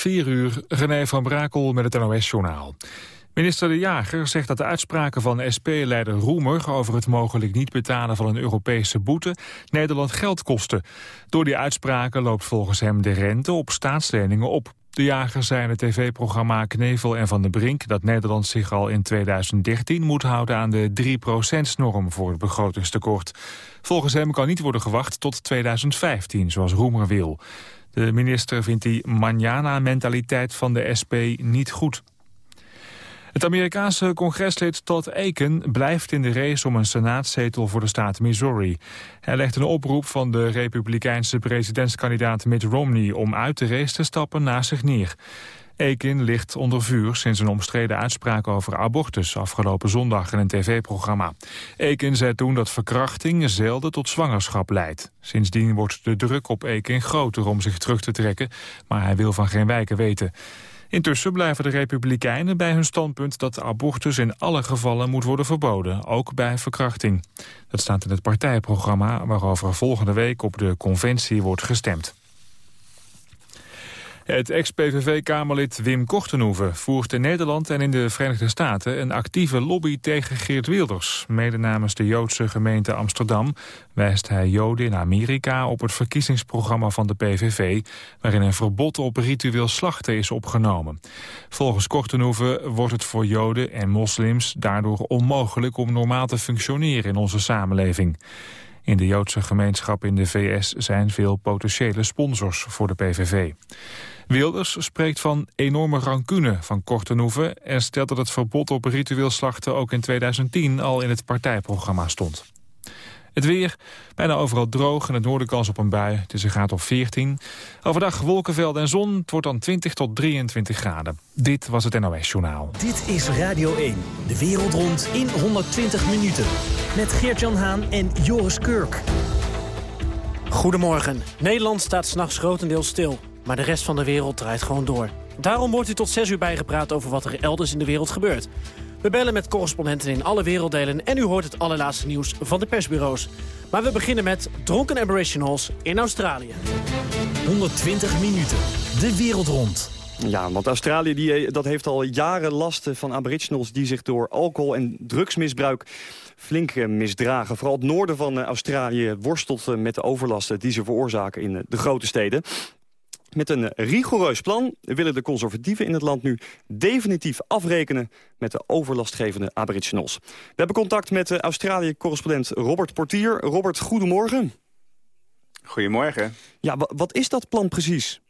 4 uur, René van Brakel met het NOS-journaal. Minister De Jager zegt dat de uitspraken van SP-leider Roemer... over het mogelijk niet betalen van een Europese boete... Nederland geld kosten. Door die uitspraken loopt volgens hem de rente op staatsleningen op. De jager zei in het tv-programma Knevel en Van de Brink... dat Nederland zich al in 2013 moet houden aan de 3%-norm voor het begrotingstekort. Volgens hem kan niet worden gewacht tot 2015, zoals Roemer wil. De minister vindt die manjana-mentaliteit van de SP niet goed. Het Amerikaanse congreslid Todd Aiken blijft in de race om een senaatzetel voor de staat Missouri. Hij legt een oproep van de republikeinse presidentskandidaat Mitt Romney om uit de race te stappen naast zich neer. Aiken ligt onder vuur sinds een omstreden uitspraak over abortus afgelopen zondag in een tv-programma. Aiken zei toen dat verkrachting zelden tot zwangerschap leidt. Sindsdien wordt de druk op Aiken groter om zich terug te trekken, maar hij wil van geen wijken weten. Intussen blijven de Republikeinen bij hun standpunt dat abortus in alle gevallen moet worden verboden, ook bij verkrachting. Dat staat in het partijprogramma waarover volgende week op de conventie wordt gestemd. Het ex-PVV-Kamerlid Wim Kortenhoeven voert in Nederland en in de Verenigde Staten een actieve lobby tegen Geert Wilders. Mede namens de Joodse gemeente Amsterdam wijst hij Joden in Amerika op het verkiezingsprogramma van de PVV, waarin een verbod op ritueel slachten is opgenomen. Volgens Kortenhoeven wordt het voor Joden en moslims daardoor onmogelijk om normaal te functioneren in onze samenleving. In de Joodse gemeenschap in de VS zijn veel potentiële sponsors voor de PVV. Wilders spreekt van enorme rancune van Kortenhoeven... en stelt dat het verbod op ritueel slachten ook in 2010 al in het partijprogramma stond. Het weer, bijna overal droog en het noorden kans op een bui. Het is een graad of 14. Overdag wolkenvelden en zon. Het wordt dan 20 tot 23 graden. Dit was het NOS Journaal. Dit is Radio 1. De wereld rond in 120 minuten. Met Geert-Jan Haan en Joris Kurk. Goedemorgen. Nederland staat s'nachts grotendeels stil. Maar de rest van de wereld draait gewoon door. Daarom wordt u tot 6 uur bijgepraat over wat er elders in de wereld gebeurt. We bellen met correspondenten in alle werelddelen... en u hoort het allerlaatste nieuws van de persbureaus. Maar we beginnen met dronken aboriginals in Australië. 120 minuten. De wereld rond. Ja, want Australië die, eh, dat heeft al jaren last van aboriginals... die zich door alcohol en drugsmisbruik flink eh, misdragen. Vooral het noorden van eh, Australië worstelt met de overlasten... die ze veroorzaken in de grote steden. Met een rigoureus plan willen de conservatieven in het land nu definitief afrekenen met de overlastgevende aboriginals. We hebben contact met de Australië-correspondent Robert Portier. Robert, goedemorgen. Goedemorgen. Ja, wat is dat plan precies?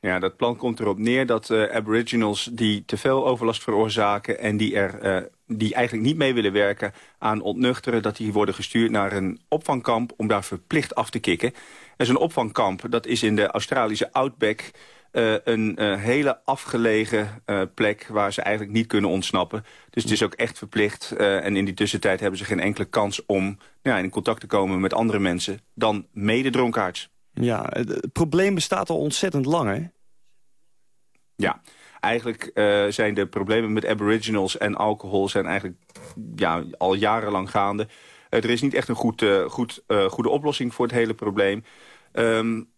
Ja, dat plan komt erop neer dat uh, aboriginals die te veel overlast veroorzaken... en die, er, uh, die eigenlijk niet mee willen werken aan ontnuchteren... dat die worden gestuurd naar een opvangkamp om daar verplicht af te kicken. Er is een opvangkamp, dat is in de Australische Outback... Uh, een uh, hele afgelegen uh, plek waar ze eigenlijk niet kunnen ontsnappen. Dus het is ook echt verplicht. en in die tussentijd hebben ze geen enkele kans om ja, in contact te komen met andere mensen... dan mededronkaards. Ja, het probleem bestaat al ontzettend lang, hè? Ja, eigenlijk zijn de problemen met aboriginals en alcohol... zijn eigenlijk ja, al jarenlang gaande. Er is niet echt een goed, goed, goede oplossing voor het hele probleem. Um,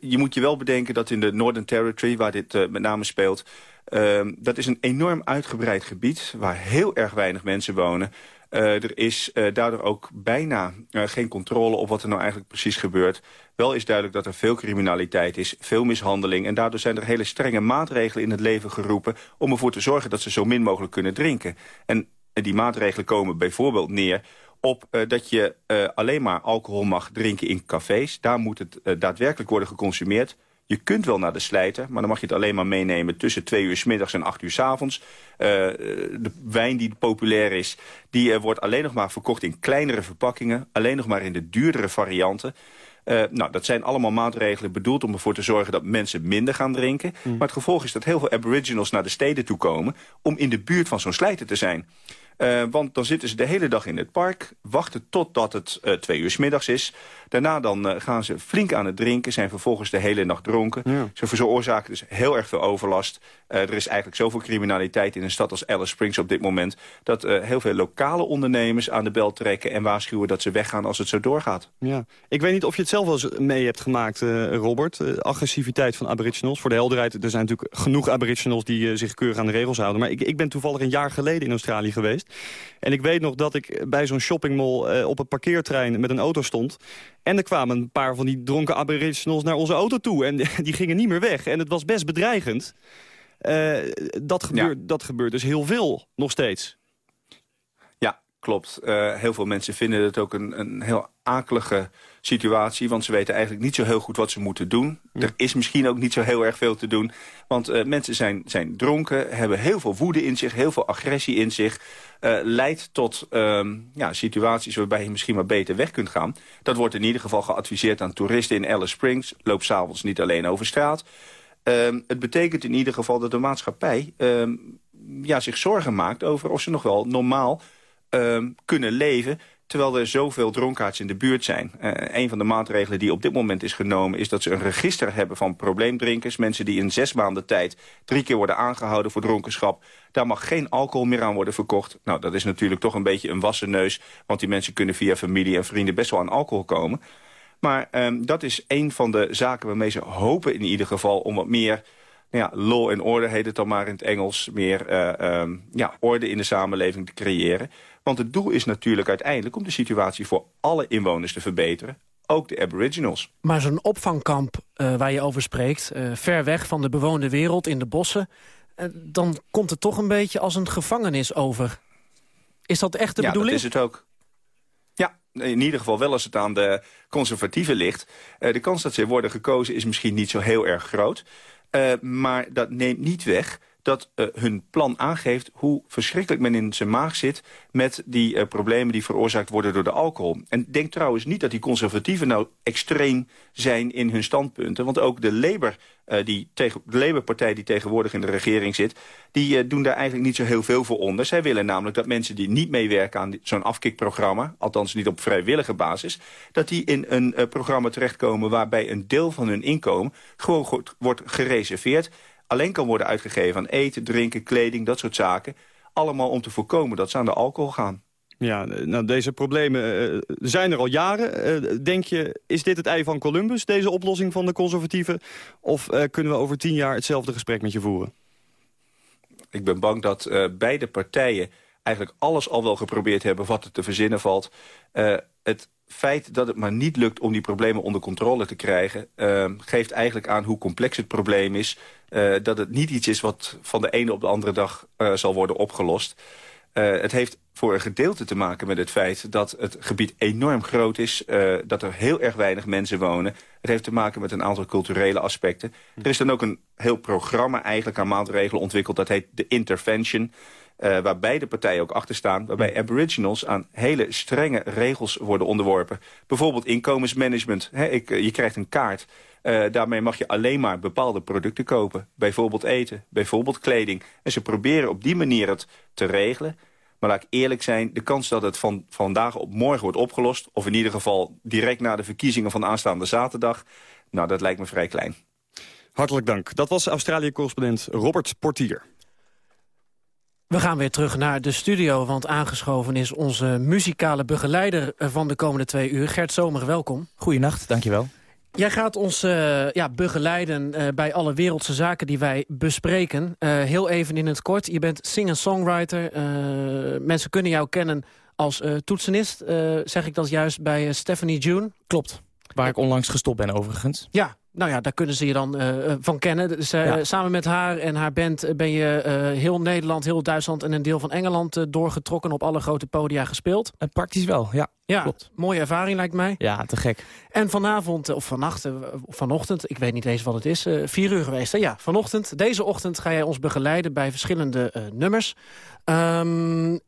je moet je wel bedenken dat in de Northern Territory, waar dit met name speelt... Uh, dat is een enorm uitgebreid gebied waar heel erg weinig mensen wonen. Er is daardoor ook bijna geen controle op wat er nou eigenlijk precies gebeurt. Wel is duidelijk dat er veel criminaliteit is, veel mishandeling... en daardoor zijn er hele strenge maatregelen in het leven geroepen... om ervoor te zorgen dat ze zo min mogelijk kunnen drinken. En die maatregelen komen bijvoorbeeld neer op uh, dat je uh, alleen maar alcohol mag drinken in cafés. Daar moet het uh, daadwerkelijk worden geconsumeerd. Je kunt wel naar de slijter, maar dan mag je het alleen maar meenemen... tussen twee uur s middags en acht uur s avonds. de wijn die populair is, die wordt alleen nog maar verkocht in kleinere verpakkingen. Alleen nog maar in de duurdere varianten. Uh, nou, dat zijn allemaal maatregelen bedoeld om ervoor te zorgen dat mensen minder gaan drinken. Mm. Maar het gevolg is dat heel veel aboriginals naar de steden toe komen om in de buurt van zo'n slijter te zijn. Uh, want dan zitten ze de hele dag in het park, wachten totdat het uh, twee uur s middags is. Daarna dan uh, gaan ze flink aan het drinken, zijn vervolgens de hele nacht dronken. Ja. Ze veroorzaken dus heel erg veel overlast. er is eigenlijk zoveel criminaliteit in een stad als Alice Springs op dit moment... dat heel veel lokale ondernemers aan de bel trekken en waarschuwen dat ze weggaan als het zo doorgaat. Ja. Ik weet niet of je het zelf wel eens mee hebt gemaakt, Robert. agressiviteit van aboriginals. Voor de helderheid, er zijn natuurlijk genoeg aboriginals die zich keurig aan de regels houden. Maar ik, ik ben toevallig een jaar geleden in Australië geweest. En ik weet nog dat ik bij zo'n shoppingmall uh, op een parkeertrein met een auto stond. En er kwamen een paar van die dronken aboriginals naar onze auto toe. En die gingen niet meer weg. En het was best bedreigend. Uh, dat, gebeurt, dat gebeurt dus heel veel nog steeds. Ja, klopt. Uh, heel veel mensen vinden het ook een, een heel akelige situatie. Want ze weten eigenlijk niet zo heel goed wat ze moeten doen. Er is misschien ook niet zo heel erg veel te doen. Want uh, mensen zijn, zijn dronken, hebben heel veel woede in zich, heel veel agressie in zich. Uh, leidt tot um, ja, situaties waarbij je misschien maar beter weg kunt gaan. Dat wordt in ieder geval geadviseerd aan toeristen in Alice Springs. Loop s'avonds niet alleen over straat. Um, het betekent in ieder geval dat de maatschappij um, ja, zich zorgen maakt over of ze nog wel normaal kunnen leven terwijl er zoveel dronkaards in de buurt zijn. Uh, een van de maatregelen die op dit moment is genomen... is dat ze een register hebben van probleemdrinkers. Mensen die in zes maanden tijd drie keer worden aangehouden voor dronkenschap. Daar mag geen alcohol meer aan worden verkocht. Nou, dat is natuurlijk toch een beetje een wassen neus... want die mensen kunnen via familie en vrienden best wel aan alcohol komen. Maar um, dat is een van de zaken waarmee ze hopen in ieder geval... om wat meer nou ja, law and order heet het dan maar in het Engels... meer uh, um, ja, orde in de samenleving te creëren. Want het doel is natuurlijk uiteindelijk om de situatie voor alle inwoners te verbeteren. Ook de aboriginals. Maar zo'n opvangkamp uh, waar je over spreekt... Uh, ver weg van de bewoonde wereld in de bossen... Uh, dan komt het toch een beetje als een gevangenis over. Is dat echt de ja, bedoeling? Ja, dat is het ook. Ja, in ieder geval wel als het aan de conservatieven ligt. de kans dat ze worden gekozen is misschien niet zo heel erg groot. maar dat neemt niet weg dat uh, hun plan aangeeft hoe verschrikkelijk men in zijn maag zit... met die uh, problemen die veroorzaakt worden door de alcohol. En denk trouwens niet dat die conservatieven nou extreem zijn in hun standpunten. Want ook de Labour, uh, die tegen, de Labour-partij die tegenwoordig in de regering zit... die doen daar eigenlijk niet zo heel veel voor onder. Zij willen namelijk dat mensen die niet meewerken aan zo'n afkikprogramma... althans niet op vrijwillige basis... dat die in een programma terechtkomen waarbij een deel van hun inkomen... gewoon wordt gereserveerd alleen kan worden uitgegeven aan eten, drinken, kleding, dat soort zaken. Allemaal om te voorkomen dat ze aan de alcohol gaan. Ja, nou, deze problemen uh, zijn er al jaren. Uh, denk je, is dit het ei van Columbus, deze oplossing van de conservatieven? Of uh, kunnen we over tien jaar hetzelfde gesprek met je voeren? Ik ben bang dat beide partijen eigenlijk alles al wel geprobeerd hebben wat er te verzinnen valt. Het feit dat het maar niet lukt om die problemen onder controle te krijgen... geeft eigenlijk aan hoe complex het probleem is uh, dat het niet iets is wat van de ene op de andere dag uh, zal worden opgelost. Uh, het heeft voor een gedeelte te maken met het feit dat het gebied enorm groot is. dat er heel erg weinig mensen wonen. Het heeft te maken met een aantal culturele aspecten. Er is dan ook een heel programma eigenlijk aan maatregelen ontwikkeld. Dat heet de Intervention. Uh, waar beide partijen ook achter staan... waarbij aboriginals aan hele strenge regels worden onderworpen. Bijvoorbeeld inkomensmanagement. He, ik, je krijgt een kaart uh, daarmee mag je alleen maar bepaalde producten kopen. Bijvoorbeeld eten, bijvoorbeeld kleding. En ze proberen op die manier het te regelen. Maar laat ik eerlijk zijn, de kans dat het van vandaag op morgen wordt opgelost... of in ieder geval direct na de verkiezingen van aanstaande zaterdag... nou, dat lijkt me vrij klein. Hartelijk dank. Dat was Australië-correspondent Robert Portier. We gaan weer terug naar de studio, want aangeschoven is onze muzikale begeleider van de komende twee uur. Gert Zomer, welkom. Goedenacht, dankjewel. Jij gaat ons uh, ja, begeleiden uh, bij alle wereldse zaken die wij bespreken. Uh, heel even in het kort, je bent singer-songwriter. mensen kunnen jou kennen als toetsenist. zeg ik dat juist bij Stephanie June? Klopt, waar ik onlangs gestopt ben overigens. Ja, nou ja, daar kunnen ze je dan uh, van kennen. Dus, uh, ja. Samen met haar en haar band ben je uh, heel Nederland, heel Duitsland... en een deel van Engeland doorgetrokken, op alle grote podia gespeeld. praktisch wel, ja. Ja, Klopt. mooie ervaring lijkt mij. Ja, te gek. En vanavond, of vannacht, of vanochtend, ik weet niet eens wat het is... vier uur geweest, hè? ja, vanochtend, deze ochtend ga jij ons begeleiden... bij verschillende nummers. Um,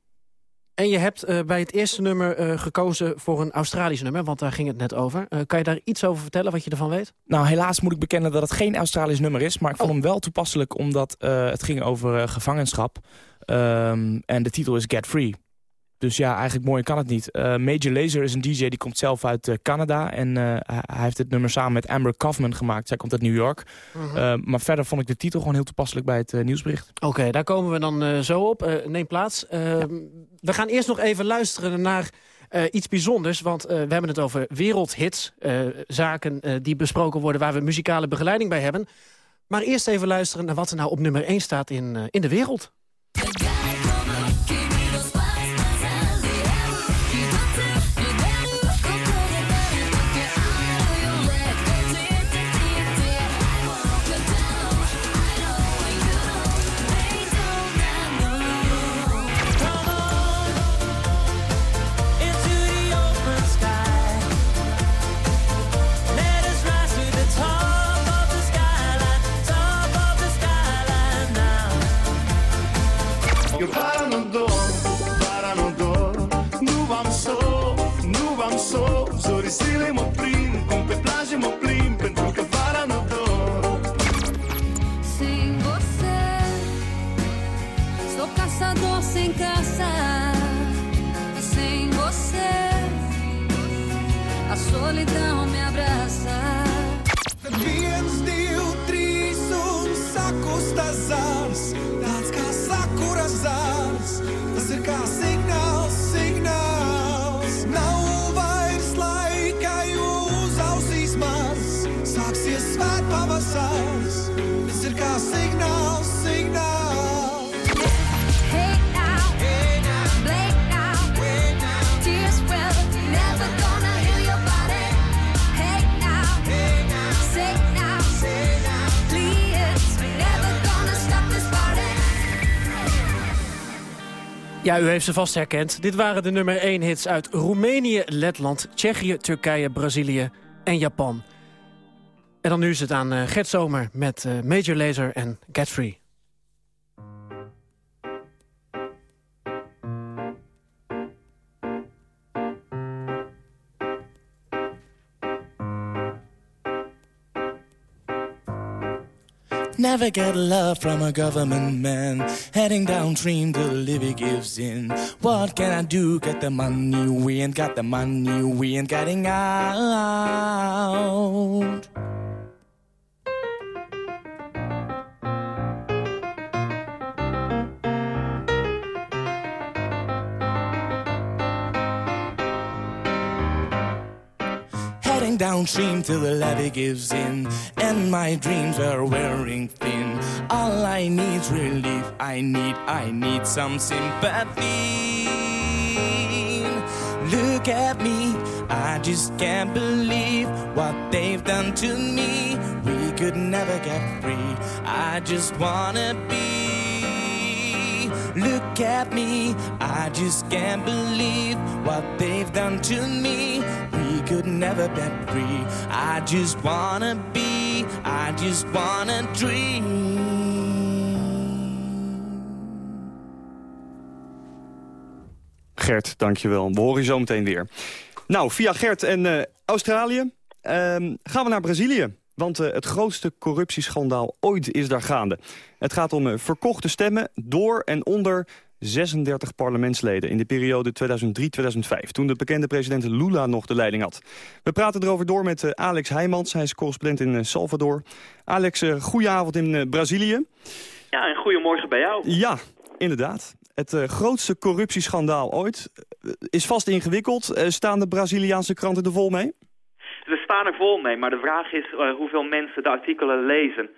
en je hebt uh, bij het eerste nummer uh, gekozen voor een Australisch nummer, want daar ging het net over. Uh, kan je daar iets over vertellen, wat je ervan weet? Nou, helaas moet ik bekennen dat het geen Australisch nummer is, maar ik vond oh. hem wel toepasselijk omdat het ging over gevangenschap. Ehm, en de titel is Get Free. Dus ja, eigenlijk mooier kan het niet. Uh, Major Lazer is een DJ die komt zelf uit uh, Canada. En uh, hij heeft het nummer samen met Amber Kaufman gemaakt. Zij komt uit New York. -huh. Mhm. maar verder vond ik de titel gewoon heel toepasselijk bij het nieuwsbericht. Oké, okay, daar komen we dan zo op. neem plaats. we gaan eerst nog even luisteren naar iets bijzonders. Want we hebben het over wereldhits. zaken die besproken worden waar we muzikale begeleiding bij hebben. Maar eerst even luisteren naar wat er nou op nummer 1 staat in, in de wereld. Viens, divi, trīs un sakustas zārs, tāds kā sakuras zārs, tas ir kā sakuras zārs. Ja, u heeft ze vast herkend. Dit waren de nummer 1 hits uit Roemenië, Letland, Tsjechië, Turkije, Brazilië en Japan. En dan nu is het aan eh, Gert Zomer met eh, Major Lazer en Get. Never get love from a government man. Heading downstream till the living gives in. What can I do? Get the money, we ain't got the money, we ain't getting out. Downstream till the levee gives in, and my dreams are wearing thin. All I need's relief. I need, I need some sympathy. Look at me, I just can't believe what they've done to me. We could never get free. I just wanna be. Look at me, I just can't believe what they've done to me. We could never get free. I just wanna be, I just wanna dream. Gert, dankjewel. We horen je zo meteen weer. Nou, via Gert en eh, Australië ehm, gaan we naar Brazilië. Want eh, het grootste corruptieschandaal ooit is daar gaande. Het gaat om eh, verkochte stemmen door en onder 36 parlementsleden... in de periode 2003-2005, toen de bekende president Lula nog de leiding had. We praten erover door met eh, Alex Heijmans. Hij is correspondent in Salvador. Alex, goedenavond in Brazilië. Ja, en goedemorgen bij jou. Ja, inderdaad. Het grootste corruptieschandaal ooit is vast ingewikkeld. Staan de Braziliaanse kranten er vol mee? We staan er vol mee, maar de vraag is eh, hoeveel mensen de artikelen lezen.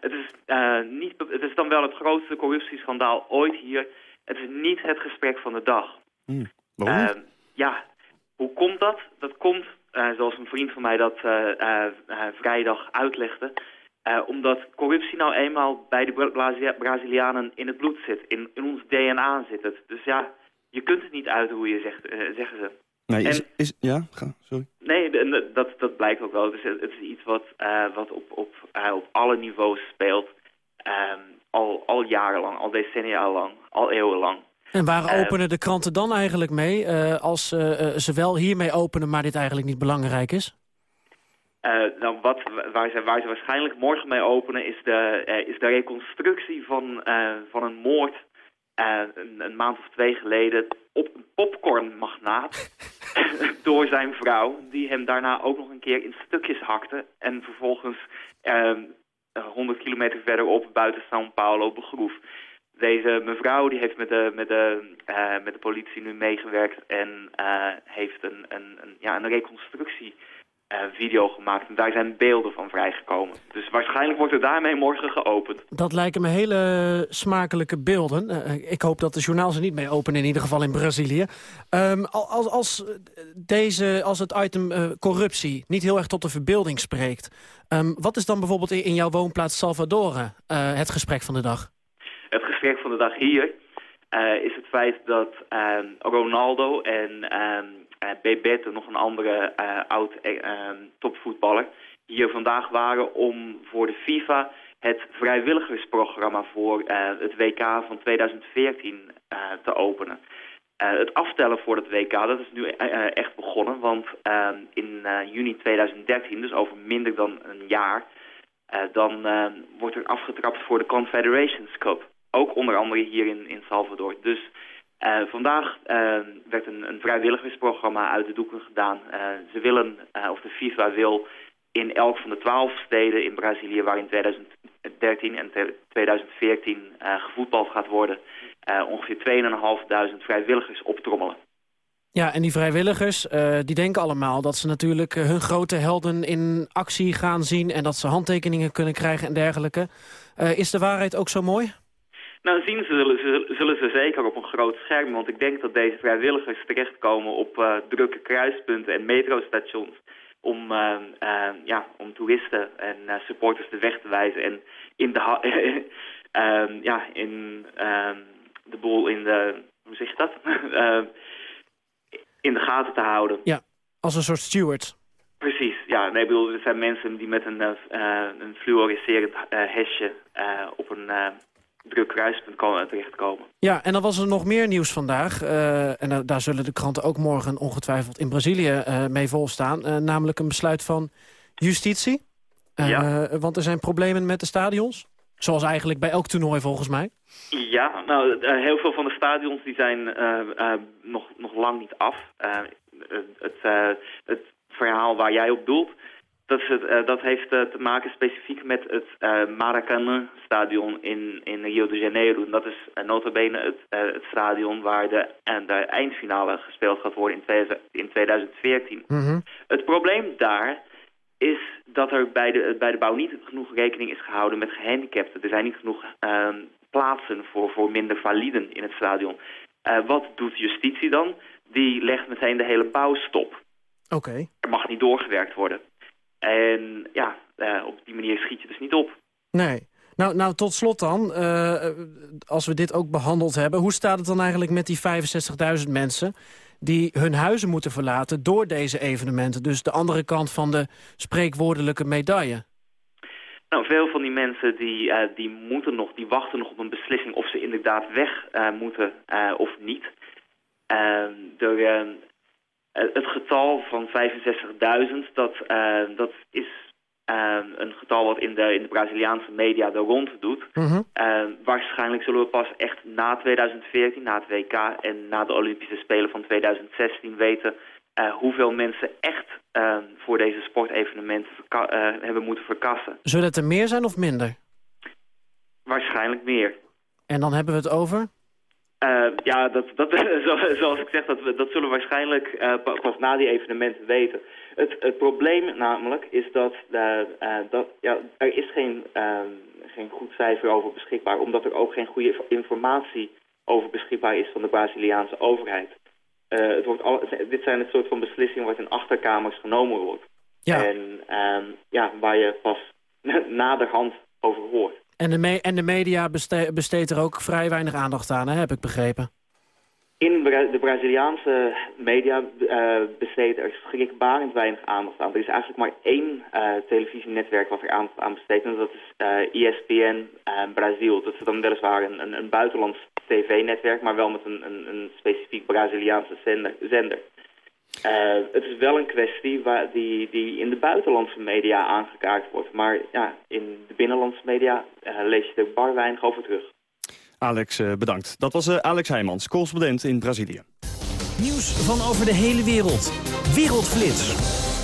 Het is, eh, niet, het is dan wel het grootste corruptieschandaal ooit hier. Het is niet het gesprek van de dag. Eh, ja, hoe komt dat? Dat komt, eh, zoals een vriend van mij dat vrijdag uitlegde... omdat corruptie nou eenmaal bij de Bra- Brazilianen in het bloed zit. In, in ons DNA zit het. Dus ja, je kunt het niet uit hoe je zegt, zeggen ze. Nee, is, en- is, ja, ga, sorry. Nee, dat, dat blijkt ook wel. Het is, het is iets wat, eh, wat op, op, eh, op alle niveaus speelt. Ehm, al, al jarenlang, al decennia lang, al eeuwenlang. En waar Eh, openen de kranten dan eigenlijk mee... eh, als ze wel hiermee openen, maar dit eigenlijk niet belangrijk is? Eh, nou, wat, waar, ze, waar ze waarschijnlijk morgen mee openen is de, is de reconstructie van, eh, van een moord eh, een, een maand of twee geleden op een popcornmagnaat door zijn vrouw, die hem daarna ook nog een keer in stukjes hakte en vervolgens eh, 100 kilometer verderop buiten São Paulo begroef. Deze mevrouw die heeft met de, met de, eh, met de politie nu meegewerkt en eh, heeft een, een, een, ja, een reconstructie video gemaakt. En daar zijn beelden van vrijgekomen. Dus waarschijnlijk wordt er daarmee morgen geopend. Dat lijken me hele smakelijke beelden. Eh, ik hoop dat de journaal ze niet mee openen, in ieder geval in Brazilië. Al- als, als, deze, als het item eh, corruptie niet heel erg tot de verbeelding spreekt... ehm, wat is dan bijvoorbeeld in, in jouw woonplaats Salvador eh, het gesprek van de dag? Het gesprek van de dag hier eh, is het feit dat ehm, Ronaldo en eh, Bebeto, nog een andere eh, oud eh, ehm, topvoetballer, hier vandaag waren om voor de FIFA het vrijwilligersprogramma voor het WK van 2014 eh, te openen. Het aftellen voor het WK, dat is nu echt begonnen, want in juni 2013, dus over minder dan een jaar, dan wordt er afgetrapt voor de Confederations Cup. Ook onder andere hier in, in Salvador. Dus eh, vandaag eh, werd een, een vrijwilligersprogramma uit de doeken gedaan. Eh, ze willen, of de FIFA wil, in elk van de twaalf steden in Brazilië... waar in 2013 en te- 2014 eh, gevoetbald gaat worden... ongeveer 2.500 vrijwilligers optrommelen. Ja, en die vrijwilligers, die denken allemaal dat ze natuurlijk hun grote helden in actie gaan zien... en dat ze handtekeningen kunnen krijgen en dergelijke. Is de waarheid ook zo mooi? Nou, zien ze, zullen, ze, zullen ze zeker op een groot scherm. Want ik denk dat deze vrijwilligers terechtkomen op eh, drukke kruispunten en metrostations. Om, eh, eh, ja, om toeristen en eh, supporters de weg te wijzen. En in de, ehm, ja, in ehm, de boel in de, hoe zeg je dat? Ehm, in de gaten te houden. Ja, als een soort steward. Precies, ja. Nee, ik bedoel, er zijn mensen die met een, eh, een fluoriserend hesje op een druk kruispunt komen, terechtkomen. Ja, en dan was er nog meer nieuws vandaag. eh, en da- daar zullen de kranten ook morgen ongetwijfeld in Brazilië eh, mee volstaan. eh, namelijk een besluit van justitie. Ja. Want er zijn problemen met de stadions. Zoals eigenlijk bij elk toernooi volgens mij. Ja, nou, heel veel van de stadions die zijn nog, nog lang niet af. Het, het verhaal waar jij op doelt, dat, is het, eh, dat heeft eh, te maken specifiek met het eh Maracanã-stadion in, in Rio de Janeiro. En dat is uh, nota bene het, het stadion waar de, de eindfinale gespeeld gaat worden in, 2000 in 2014. Het probleem daar is dat er bij de, bij de bouw niet genoeg rekening is gehouden met gehandicapten. Er zijn niet genoeg ehm, plaatsen voor, voor minder validen in het stadion. Wat doet justitie dan? Die legt meteen de hele bouw stop. Oké. Er mag niet doorgewerkt worden. En ja, eh, op die manier schiet je dus niet op. Nee. Nou, nou, tot slot dan, eh, als we dit ook behandeld hebben... hoe staat het dan eigenlijk met die 65.000 mensen... die hun huizen moeten verlaten door deze evenementen? Dus de andere kant van de spreekwoordelijke medaille. Nou, veel van die mensen die, eh, die moeten nog, die wachten nog op een beslissing of ze inderdaad weg moeten of niet. Ehm, er, eh, het getal van 65.000, dat, eh, dat is eh, een getal wat in de, in de Braziliaanse media de rond doet. Eh, waarschijnlijk zullen we pas echt na 2014, na het WK en na de Olympische Spelen van 2016 weten eh, hoeveel mensen echt eh, voor deze sportevenementen eh, hebben moeten verkassen. Zullen het er meer zijn of minder? Waarschijnlijk meer. En dan hebben we het over? Eh, ja, dat, dat, zo- zoals ik zeg, dat, we- dat zullen we waarschijnlijk eh, pa- pas na die evenementen weten. Het, het probleem namelijk is dat, eh, dat ja, er is geen, eh, geen goed cijfer over beschikbaar... omdat er ook geen goede informatie over beschikbaar is van de Braziliaanse overheid. Het wordt al, dit zijn het soort van beslissingen wat in achterkamers genomen wordt. Ja. En ehm, ja, waar je pas naderhand over hoort. En de, en de media beste- besteedt er ook vrij weinig aandacht aan, hè, heb ik begrepen. In de Braziliaanse media eh, besteedt er schrikbarend weinig aandacht aan. Er is eigenlijk maar één eh, televisienetwerk wat er aandacht aan besteedt. En dat is eh ESPN Brazil. Dat is dan weliswaar een, een, een buitenlands tv-netwerk, maar wel met een, een, een specifiek Braziliaanse zender. zender. Eh, het is wel een kwestie waar die, die in de buitenlandse media aangekaart wordt. Maar ja, in de binnenlandse media eh, lees je er bar weinig over terug. Alex, eh, bedankt. Dat was eh, Alex Heijmans, correspondent in Brazilië. Nieuws van over de hele wereld. Wereldflits.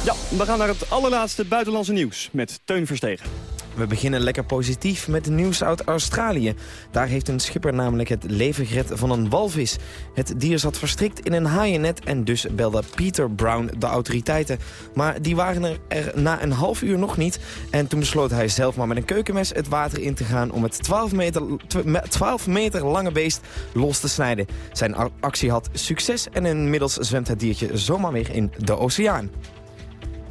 Ja, we gaan naar het allerlaatste buitenlandse nieuws met Teun Verstegen. We beginnen lekker positief met nieuws uit Australië. Daar heeft een schipper namelijk het leven gered van een walvis. Het dier zat verstrikt in een haaiennet en dus belde Peter Brown de autoriteiten. Maar die waren er, na een half uur nog niet. En toen besloot hij zelf maar met een keukenmes het water in te gaan... om het 12 meter, tw- 12 meter lange beest los te snijden. Zijn actie had succes en inmiddels zwemt het diertje zomaar weer in de oceaan.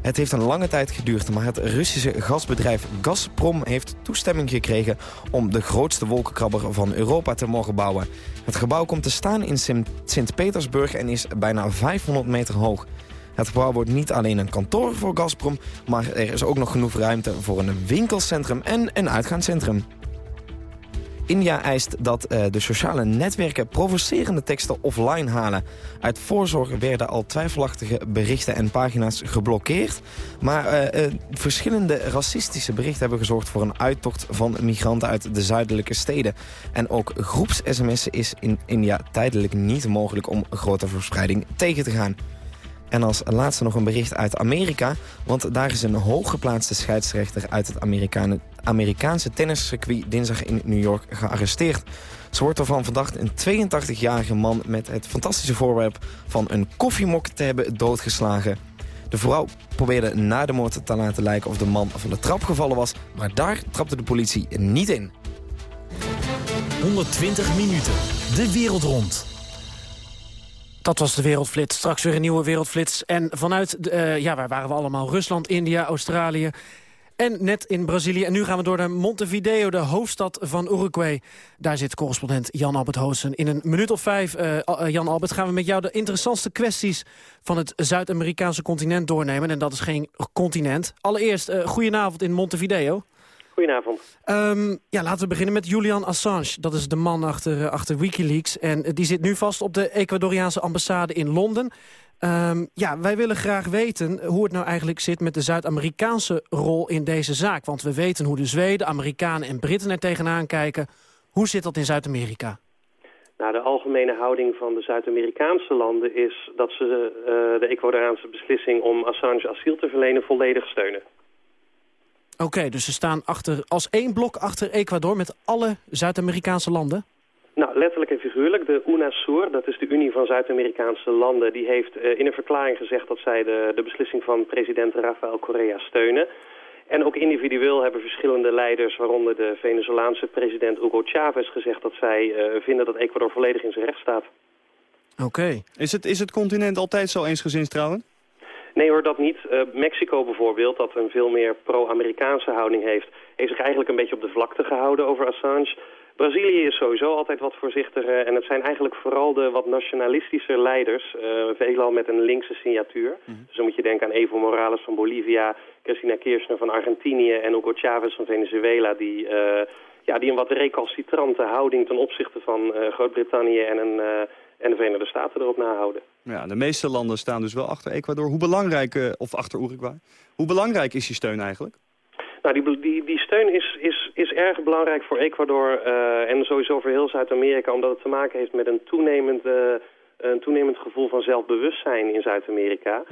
Het heeft een lange tijd geduurd, maar het Russische gasbedrijf Gazprom heeft toestemming gekregen om de grootste wolkenkrabber van Europa te mogen bouwen. Het gebouw komt te staan in Sint- Sint-Petersburg en is bijna 500 meter hoog. Het gebouw wordt niet alleen een kantoor voor Gazprom, maar er is ook nog genoeg ruimte voor een winkelcentrum en een uitgaanscentrum. India eist dat eh, de sociale netwerken provocerende teksten offline halen. Uit voorzorg werden al twijfelachtige berichten en pagina's geblokkeerd. Maar eh, eh, verschillende racistische berichten hebben gezorgd voor een uittocht van migranten uit de zuidelijke steden. En ook groeps-sms'en is in India tijdelijk niet mogelijk om grote verspreiding tegen te gaan. En als laatste nog een bericht uit Amerika. Want daar is een hooggeplaatste scheidsrechter uit het Amerikanen- Amerikaanse tenniscircuit dinsdag in New York gearresteerd. Ze wordt ervan verdacht een 82-jarige man met het fantastische voorwerp van een koffiemok te hebben doodgeslagen. De vrouw probeerde na de moord te laten lijken of de man van de trap gevallen was, maar daar trapte de politie niet in. 120 minuten. De wereld rond. Dat was de Wereldflits. Straks weer een nieuwe Wereldflits. En vanuit, de, eh, ja, waar waren we allemaal? Rusland, India, Australië en net in Brazilië. En nu gaan we door naar Montevideo, de hoofdstad van Uruguay. Daar zit correspondent Jan-Albert Hoosen. In een minuut of vijf, eh, eh, Jan-Albert, gaan we met jou de interessantste kwesties... van het Zuid-Amerikaanse continent doornemen. En dat is geen continent. Allereerst, goedenavond in Montevideo. Goedenavond. Ehm, ja, laten we beginnen met Julian Assange. Dat is de man achter, eh, achter Wikileaks. En eh, die zit nu vast op de Ecuadoriaanse ambassade in Londen. Ehm, ja, wij willen graag weten hoe het nou eigenlijk zit met de Zuid-Amerikaanse rol in deze zaak. Want we weten hoe de Zweden, Amerikanen en Britten er tegenaan kijken. Hoe zit dat in Zuid-Amerika? Nou, de algemene houding van de Zuid-Amerikaanse landen is dat ze eh, de Ecuadoriaanse beslissing om Assange asiel te verlenen volledig steunen. Oké, dus ze staan achter, als één blok achter Ecuador met alle Zuid-Amerikaanse landen? Nou, letterlijk en figuurlijk. De UNASUR, dat is de Unie van Zuid-Amerikaanse Landen... die heeft eh, in een verklaring gezegd dat zij de, de beslissing van president Rafael Correa steunen. En ook individueel hebben verschillende leiders, waaronder de Venezolaanse president Hugo Chavez... gezegd dat zij eh, vinden dat Ecuador volledig in zijn recht staat. Oké. Is het, is het continent altijd zo eensgezind trouwen? Nee hoor, dat niet. Eh, Mexico bijvoorbeeld, dat een veel meer pro-Amerikaanse houding heeft... heeft zich eigenlijk een beetje op de vlakte gehouden over Assange. Brazilië is sowieso altijd wat voorzichtiger... en het zijn eigenlijk vooral de wat nationalistische leiders... eh, veelal met een linkse signatuur. Dus dan moet je denken aan Evo Morales van Bolivia... Cristina Kirchner van Argentinië en Hugo Chavez van Venezuela... die, eh, ja, die een wat recalcitrante houding ten opzichte van Groot-Brittannië... en, een, en de Verenigde Staten erop nahouden. Ja, de meeste landen staan dus wel achter Ecuador. Hoe belangrijk, eh, of achter Uruguay, hoe belangrijk is die steun eigenlijk? Nou, die, die, die steun is, is, is erg belangrijk voor Ecuador eh, en sowieso voor heel Zuid-Amerika... omdat het te maken heeft met een toenemend, eh, een toenemend gevoel van zelfbewustzijn in Zuid-Amerika.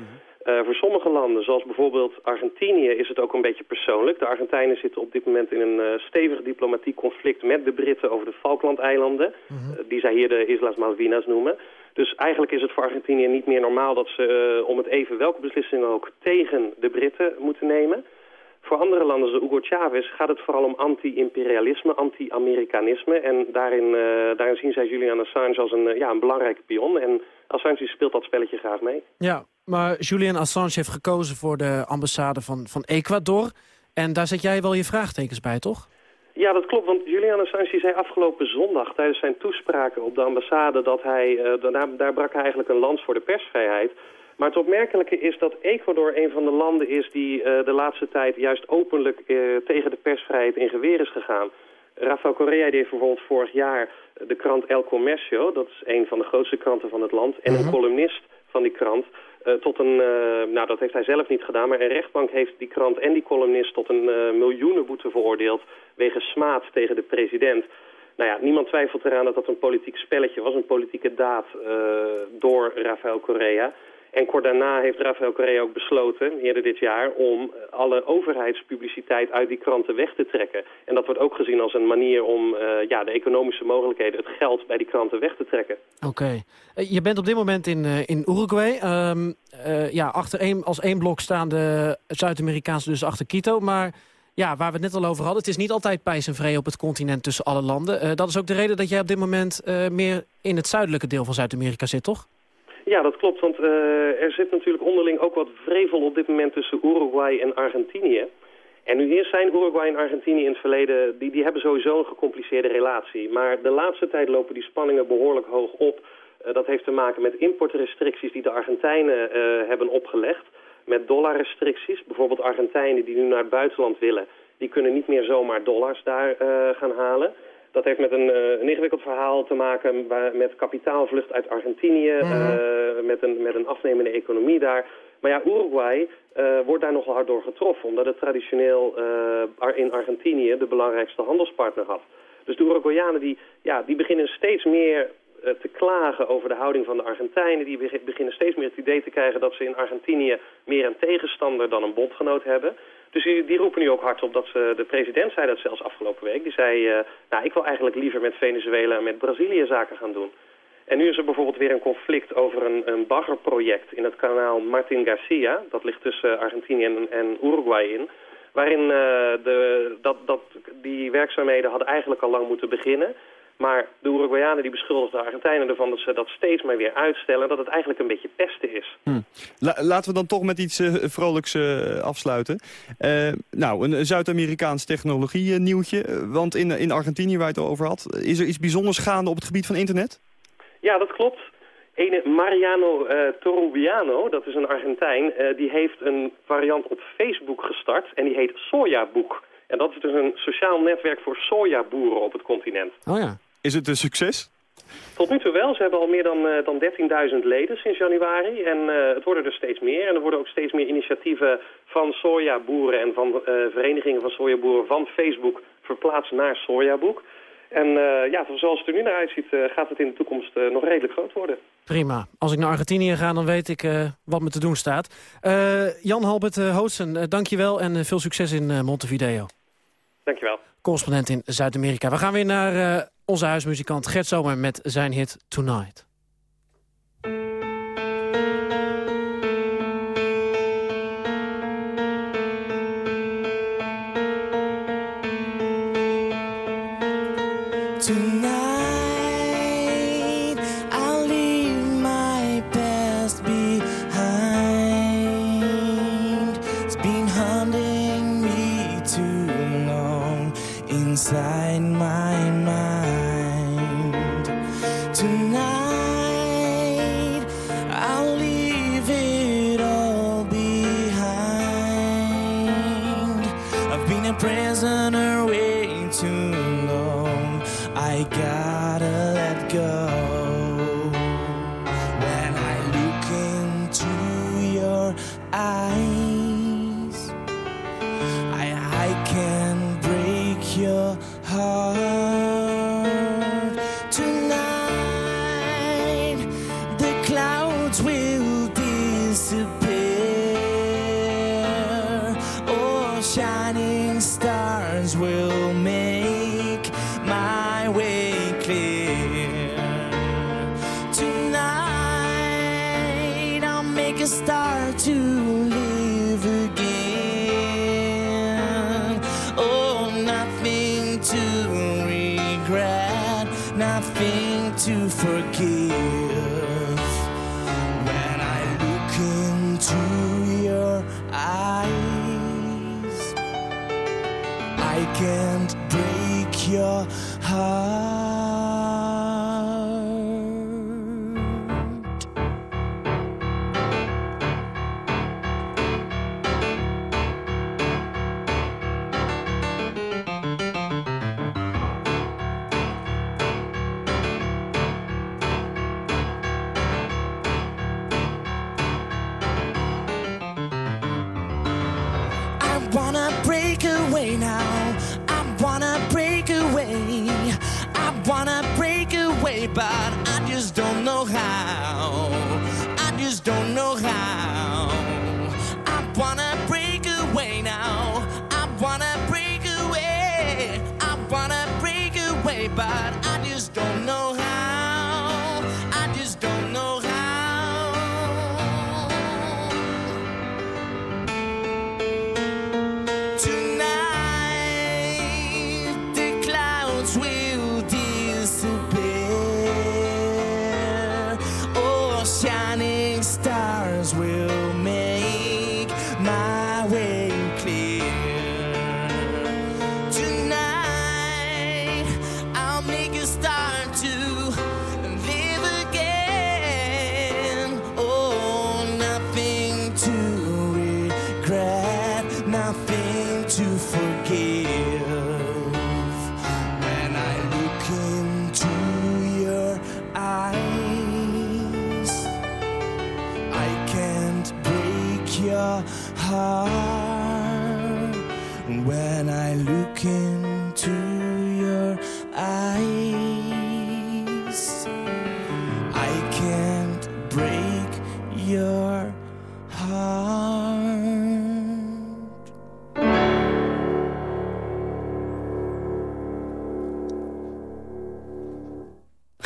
Eh, voor sommige landen, zoals bijvoorbeeld Argentinië, is het ook een beetje persoonlijk. De Argentijnen zitten op dit moment in een eh, stevig diplomatiek conflict met de Britten over de Falklandeilanden. eh, die zij hier de Islas Malvinas noemen. Dus eigenlijk is het voor Argentinië niet meer normaal dat ze om het even welke beslissing ook tegen de Britten moeten nemen. Voor andere landen, zoals Hugo Chavez, gaat het vooral om anti-imperialisme, anti-Amerikanisme. En daarin, daarin zien zij Julian Assange als een, ja, een belangrijke pion. En Assange speelt dat spelletje graag mee. Ja, maar Julian Assange heeft gekozen voor de ambassade van, van Ecuador. En daar zet jij wel je vraagtekens bij, toch? Ja, dat klopt, want Julian Assange zei afgelopen zondag tijdens zijn toespraken op de ambassade dat hij, eh, daar, daar brak hij eigenlijk een lans voor de persvrijheid. Maar het opmerkelijke is dat Ecuador een van de landen is die eh, de laatste tijd juist openlijk eh, tegen de persvrijheid in geweer is gegaan. Rafael Correa die heeft bijvoorbeeld vorig jaar de krant El Comercio, dat is een van de grootste kranten van het land, en een columnist van die krant eh, tot een, eh, nou dat heeft hij zelf niet gedaan, maar een rechtbank heeft die krant en die columnist tot een eh, miljoenenboete veroordeeld wegens smaad tegen de president. Nou ja, niemand twijfelt eraan dat dat een politiek spelletje was, een politieke daad door Rafael Correa. En kort daarna heeft Rafael Correa ook besloten, eerder dit jaar, om alle overheidspubliciteit uit die kranten weg te trekken. En dat wordt ook gezien als een manier om eh, ja, de economische mogelijkheden, het geld bij die kranten weg te trekken. Oké. Eh, Je bent op dit moment in, eh, in Uruguay. Ehm, eh, ja, achter één, als één blok staan de Zuid-Amerikaanse dus achter Quito. Maar ja, waar we het net al over hadden... het is niet altijd pijs en vrede op het continent tussen alle landen. Eh, dat is ook de reden dat jij op dit moment eh, meer in het zuidelijke deel van Zuid-Amerika zit, toch? Ja, dat klopt, want eh, er zit natuurlijk onderling ook wat vrevel op dit moment tussen Uruguay en Argentinië. En nu eerst zijn Uruguay en Argentinië in het verleden, die, die hebben sowieso een gecompliceerde relatie. Maar de laatste tijd lopen die spanningen behoorlijk hoog op. Eh, dat heeft te maken met importrestricties die de Argentijnen eh, hebben opgelegd. Met dollarrestricties. Bijvoorbeeld Argentijnen die nu naar het buitenland willen, die kunnen niet meer zomaar dollars daar gaan halen. Dat heeft met een, eh, een ingewikkeld verhaal te maken waar- met kapitaalvlucht uit Argentinië, eh, met, een, met een afnemende economie daar. Maar ja, Uruguay eh, wordt daar nogal hard door getroffen, omdat het traditioneel in Argentinië de belangrijkste handelspartner had. Dus de Uruguayanen die, ja, die beginnen steeds meer te klagen over de houding van de Argentijnen. Die beg- beginnen steeds meer het idee te krijgen dat ze in Argentinië meer een tegenstander dan een bondgenoot hebben. Dus die, die roepen nu ook hard op dat ze, de president zei dat zelfs afgelopen week. Die zei, eh, nou ik wil eigenlijk liever met Venezuela en met Brazilië zaken gaan doen. En nu is er bijvoorbeeld weer een conflict over een, een baggerproject in het kanaal Martin Garcia. Dat ligt tussen Argentinië en, en Uruguay in. Waarin eh, de, dat, dat, die werkzaamheden hadden eigenlijk al lang moeten beginnen. Maar de Uruguayanen die beschuldigen de Argentijnen ervan dat ze dat steeds maar weer uitstellen. Dat het eigenlijk een beetje pesten is. La- laten we dan toch met iets eh, vrolijks eh, afsluiten. Eh, nou, een, Zuid-Amerikaans technologie nieuwtje. Want in, in Argentinië, waar je het over had... is er iets bijzonders gaande op het gebied van internet? Ja, dat klopt. Ene Mariano eh Torrubiano, dat is een Argentijn, eh, die heeft een variant op Facebook gestart en die heet Sojaboek. En dat is dus een sociaal netwerk voor sojaboeren op het continent. Oh ja. Is het een succes? Tot nu toe wel. Ze hebben al meer dan, eh, dan 13.000 leden sinds januari. En eh, het worden er steeds meer. En er worden ook steeds meer initiatieven van sojaboeren en van eh, verenigingen van sojaboeren van Facebook verplaatst naar Sojaboek. En eh, ja, zoals het er nu naar uitziet, eh, gaat het in de toekomst eh, nog redelijk groot worden. Prima. Als ik naar Argentinië ga, dan weet ik eh, wat me te doen staat. Eh, Jan Halbert uh, Hootsen, uh, dank je wel en uh, veel succes in uh, Montevideo. Dankjewel. Correspondent in Zuid-Amerika. We gaan weer naar uh, onze huismuzikant Gert Zomer met zijn hit Tonight.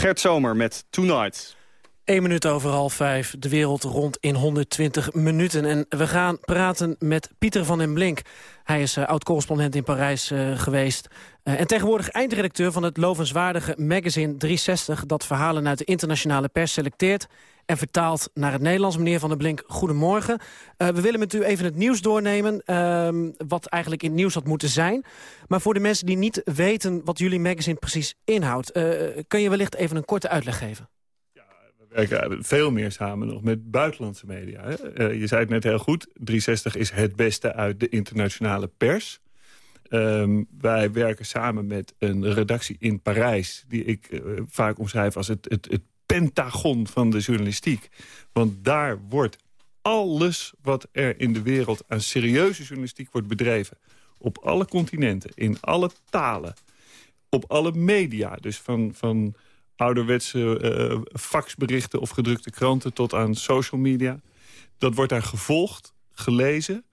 Gert Zomer met Tonight. 1 minuut over half vijf, de wereld rond in 120 minuten. En we gaan praten met Pieter van den Blink. Hij is eh, oud-correspondent in Parijs eh, geweest. eh, en tegenwoordig eindredacteur van het lovenswaardige magazine 360... dat verhalen uit de internationale pers selecteert en vertaalt naar het Nederlands. Meneer Van den Blink, goedemorgen. Eh, we willen met u even het nieuws doornemen, ehm, wat eigenlijk in het nieuws had moeten zijn. Maar voor de mensen die niet weten wat jullie magazine precies inhoudt... eh, kun je wellicht even een korte uitleg geven? We werken veel meer samen nog met buitenlandse media. Eh, je zei het net heel goed, 360 is het beste uit de internationale pers. Ehm, wij werken samen met een redactie in Parijs... die ik vaak omschrijf als het, het, het pentagon van de journalistiek. Want daar wordt alles wat er in de wereld aan serieuze journalistiek wordt bedreven... op alle continenten, in alle talen, op alle media... dus van, van ouderwetse eh, faxberichten of gedrukte kranten... tot aan social media. Dat wordt daar gevolgd, gelezen,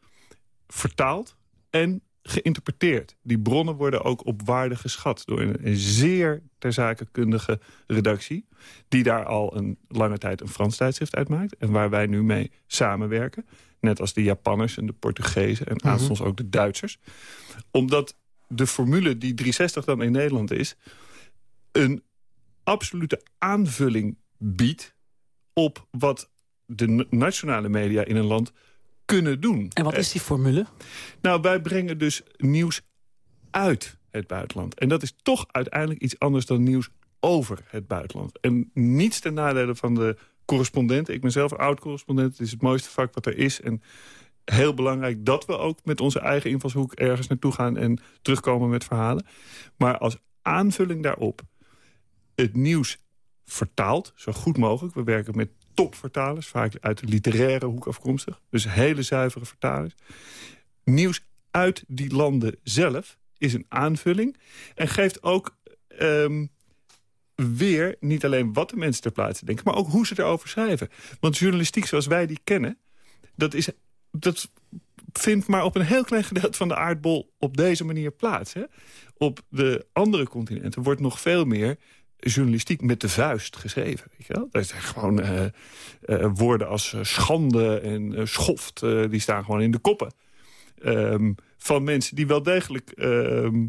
vertaald en geïnterpreteerd. Die bronnen worden ook op waarde geschat door een, een zeer ter zake kundige redactie... die daar al een lange tijd een Frans tijdschrift uitmaakt... en waar wij nu mee samenwerken. Net als de Japanners en de Portugezen en aanstonds ook de Duitsers. Omdat de formule die 360 dan in Nederland is... een absolute aanvulling biedt op wat de na- nationale media in een land kunnen doen. En wat is die formule? Nou, wij brengen dus nieuws uit het buitenland. En dat is toch uiteindelijk iets anders dan nieuws over het buitenland. En niets ten nadele van de correspondenten. Ik ben zelf een oud-correspondent. Het is het mooiste vak wat er is. En heel belangrijk dat we ook met onze eigen invalshoek ergens naartoe gaan... en terugkomen met verhalen. Maar als aanvulling daarop het nieuws vertaald, zo goed mogelijk. We werken met topvertalers, vaak uit de literaire hoek afkomstig. Dus hele zuivere vertalers. Nieuws uit die landen zelf is een aanvulling. En geeft ook ehm, weer niet alleen wat de mensen ter plaatse denken... maar ook hoe ze erover schrijven. Want journalistiek zoals wij die kennen... dat, is, dat vindt maar op een heel klein gedeelte van de aardbol op deze manier plaats. Hè? Op de andere continenten wordt nog veel meer journalistiek met de vuist geschreven. Weet je wel? Dat zijn gewoon eh, eh, woorden als eh, schande en schoft... die staan gewoon in de koppen. Ehm, van mensen die wel degelijk ehm,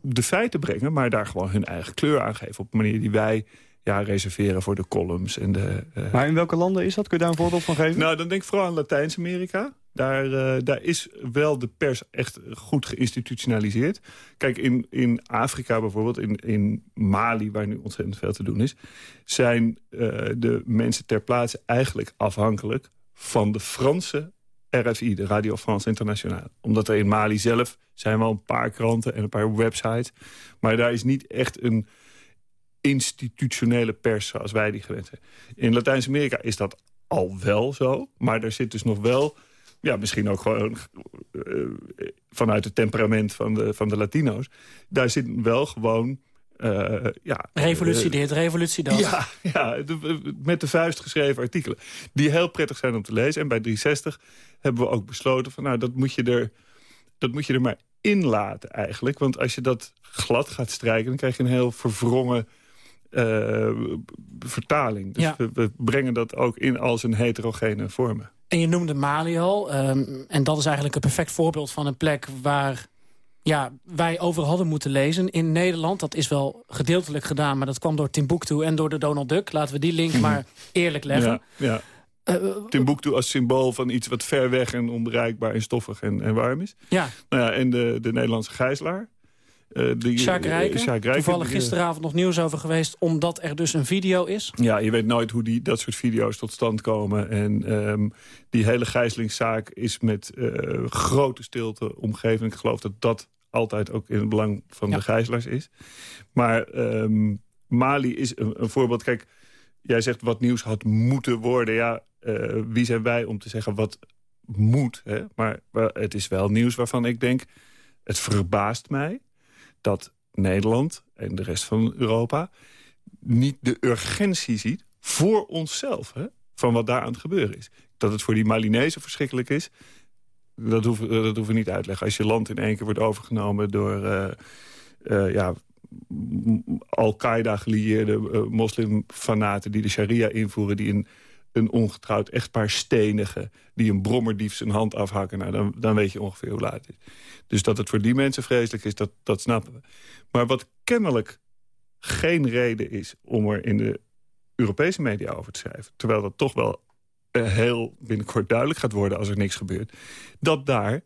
de feiten brengen... maar daar gewoon hun eigen kleur aan geven... op een manier die wij ja, reserveren voor de columns. En de, Maar in welke landen is dat? Kun je daar een voorbeeld van geven? nou, dan denk ik vooral aan Latijns-Amerika. Daar, eh, daar is wel de pers echt goed geïnstitutionaliseerd. Kijk, in, in Afrika bijvoorbeeld, in, in Mali, waar nu ontzettend veel te doen is... zijn eh, de mensen ter plaatse eigenlijk afhankelijk van de Franse RFI, de Radio France Internationale. Omdat er in Mali zelf zijn wel een paar kranten en een paar websites. Maar daar is niet echt een institutionele pers zoals wij die gewend zijn. In Latijns-Amerika is dat al wel zo. Maar er zit dus nog wel, ja, misschien ook gewoon eh, vanuit het temperament van de, van de Latino's... daar zit wel gewoon eh, ja, Revolutie eh, dit, revolutie dat. Ja, ja de- met de vuist geschreven artikelen. Die heel prettig zijn om te lezen. En bij 360 hebben we ook besloten van nou, dat moet je er, dat moet je er maar in laten eigenlijk. Want als je dat glad gaat strijken, dan krijg je een heel verwrongen eh, vertaling. Dus Ja. we, we brengen dat ook in als een heterogene vormen. En je noemde Mali al. ehm, en dat is eigenlijk een perfect voorbeeld van een plek waar ja, wij over hadden moeten lezen in Nederland. Dat is wel gedeeltelijk gedaan, maar dat kwam door Timbuktu en door de Donald Duck. Laten we die link maar eerlijk leggen. Ja, ja. Eh, Timbuktu als symbool van iets wat ver weg en onbereikbaar en stoffig en, en warm is. Ja. Nou ja, en de, de Nederlandse gijzelaar. Die, Rijken, Rijken, toevallig die, eh, gisteravond nog nieuws over geweest... omdat er dus een video is. Ja, je weet nooit hoe die, dat soort video's tot stand komen. En ehm, die hele gijzelingszaak is met grote stilte omgeven. Ik geloof dat dat altijd ook in het belang van de gijzelaars is. Maar ehm, Mali is een, een voorbeeld. Kijk, jij zegt wat nieuws had moeten worden. Ja, wie zijn wij om te zeggen wat moet? Hè? Maar, maar het is wel nieuws waarvan ik denk... het verbaast mij dat Nederland en de rest van Europa... niet de urgentie ziet voor onszelf... Hè, van wat daar aan het gebeuren is. Dat het voor die Malinezen verschrikkelijk is... dat hoeven, dat we niet uit te leggen. Als je land in één keer wordt overgenomen door... eh, eh, ja, Al-Qaeda gelieerde eh, moslimfanaten die de sharia invoeren... die een, een ongetrouwd echtpaar stenigen... die een brommerdief zijn hand afhakken... Nou, dan, dan weet je ongeveer hoe laat is. Dus dat het voor die mensen vreselijk is, dat, dat snappen we. Maar wat kennelijk geen reden is om er in de Europese media over te schrijven... terwijl dat toch wel eh, heel binnenkort duidelijk gaat worden als er niks gebeurt... dat daar